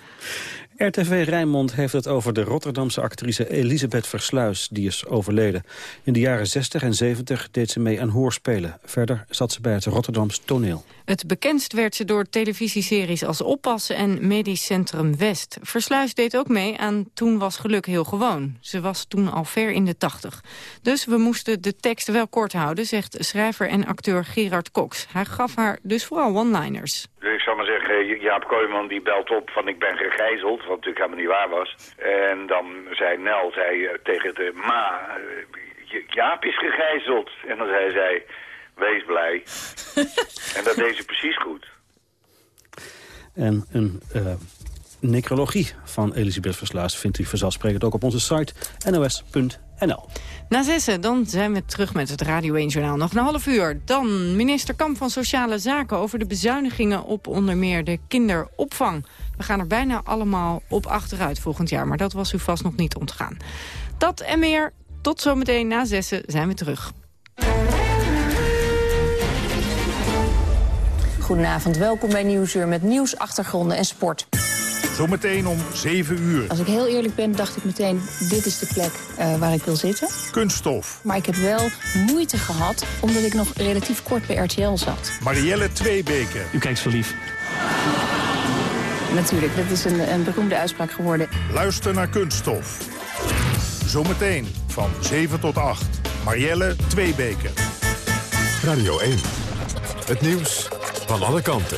RTV Rijnmond heeft het over de Rotterdamse actrice Elisabeth Versluis, die is overleden. In de jaren 60 en 70 deed ze mee aan hoorspelen. Verder zat ze bij het Rotterdams toneel. Het bekendst werd ze door televisieseries als Oppassen en Medisch Centrum West. Versluis deed ook mee aan Toen was geluk heel gewoon. Ze was toen al ver in de tachtig. Dus we moesten de tekst wel kort houden, zegt schrijver en acteur Gerard Cox. Hij gaf haar dus vooral one-liners. Maar zeggen, Jaap Kooijman die belt op van ik ben gegijzeld, wat natuurlijk helemaal niet waar was. En dan zei Nel zei, eh, tegen de ma, eh, Jaap is gegijzeld. En dan zei zij, wees blij. en dat deed ze precies goed. En een uh, necrologie van Elisabeth Verslaas vindt u vanzelfsprekend ook op onze site nos.nl. Na zessen, dan zijn we terug met het Radio 1 Journaal. Nog een half uur. Dan minister Kamp van Sociale Zaken over de bezuinigingen op onder meer de kinderopvang. We gaan er bijna allemaal op achteruit volgend jaar, maar dat was u vast nog niet ontgaan. Dat en meer, tot zometeen na zessen zijn we terug. Goedenavond, welkom bij Nieuwsuur met nieuws, achtergronden en sport. Zometeen om 7 uur. Als ik heel eerlijk ben, dacht ik meteen, dit is de plek uh, waar ik wil zitten. Kunststof. Maar ik heb wel moeite gehad, omdat ik nog relatief kort bij RTL zat. Marielle Tweebeke. U kijkt verliefd. Natuurlijk, dat is een, een beroemde uitspraak geworden. Luister naar Kunststof. Zometeen van 7 tot 8. Marielle Tweebeke. Radio 1. Het nieuws van alle kanten.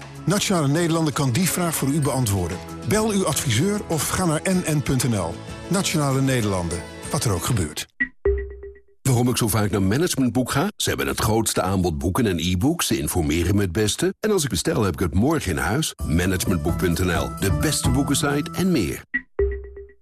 Nationale Nederlanden kan die vraag voor u beantwoorden. Bel uw adviseur of ga naar nn.nl. Nationale Nederlanden, wat er ook gebeurt. Waarom ik zo vaak naar Managementboek ga? Ze hebben het grootste aanbod boeken en e-books. Ze informeren me het beste. En als ik bestel, heb ik het morgen in huis. Managementboek.nl, de beste boekensite en meer.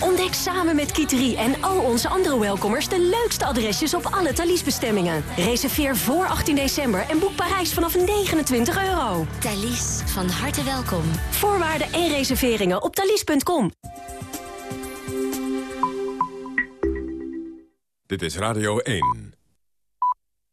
Ontdek samen met Kiteri en al onze andere welkomers... de leukste adresjes op alle Thalys-bestemmingen. Reserveer voor 18 december en boek Parijs vanaf 29 euro. Thalys, van harte welkom. Voorwaarden en reserveringen op thalys.com. Dit is Radio 1.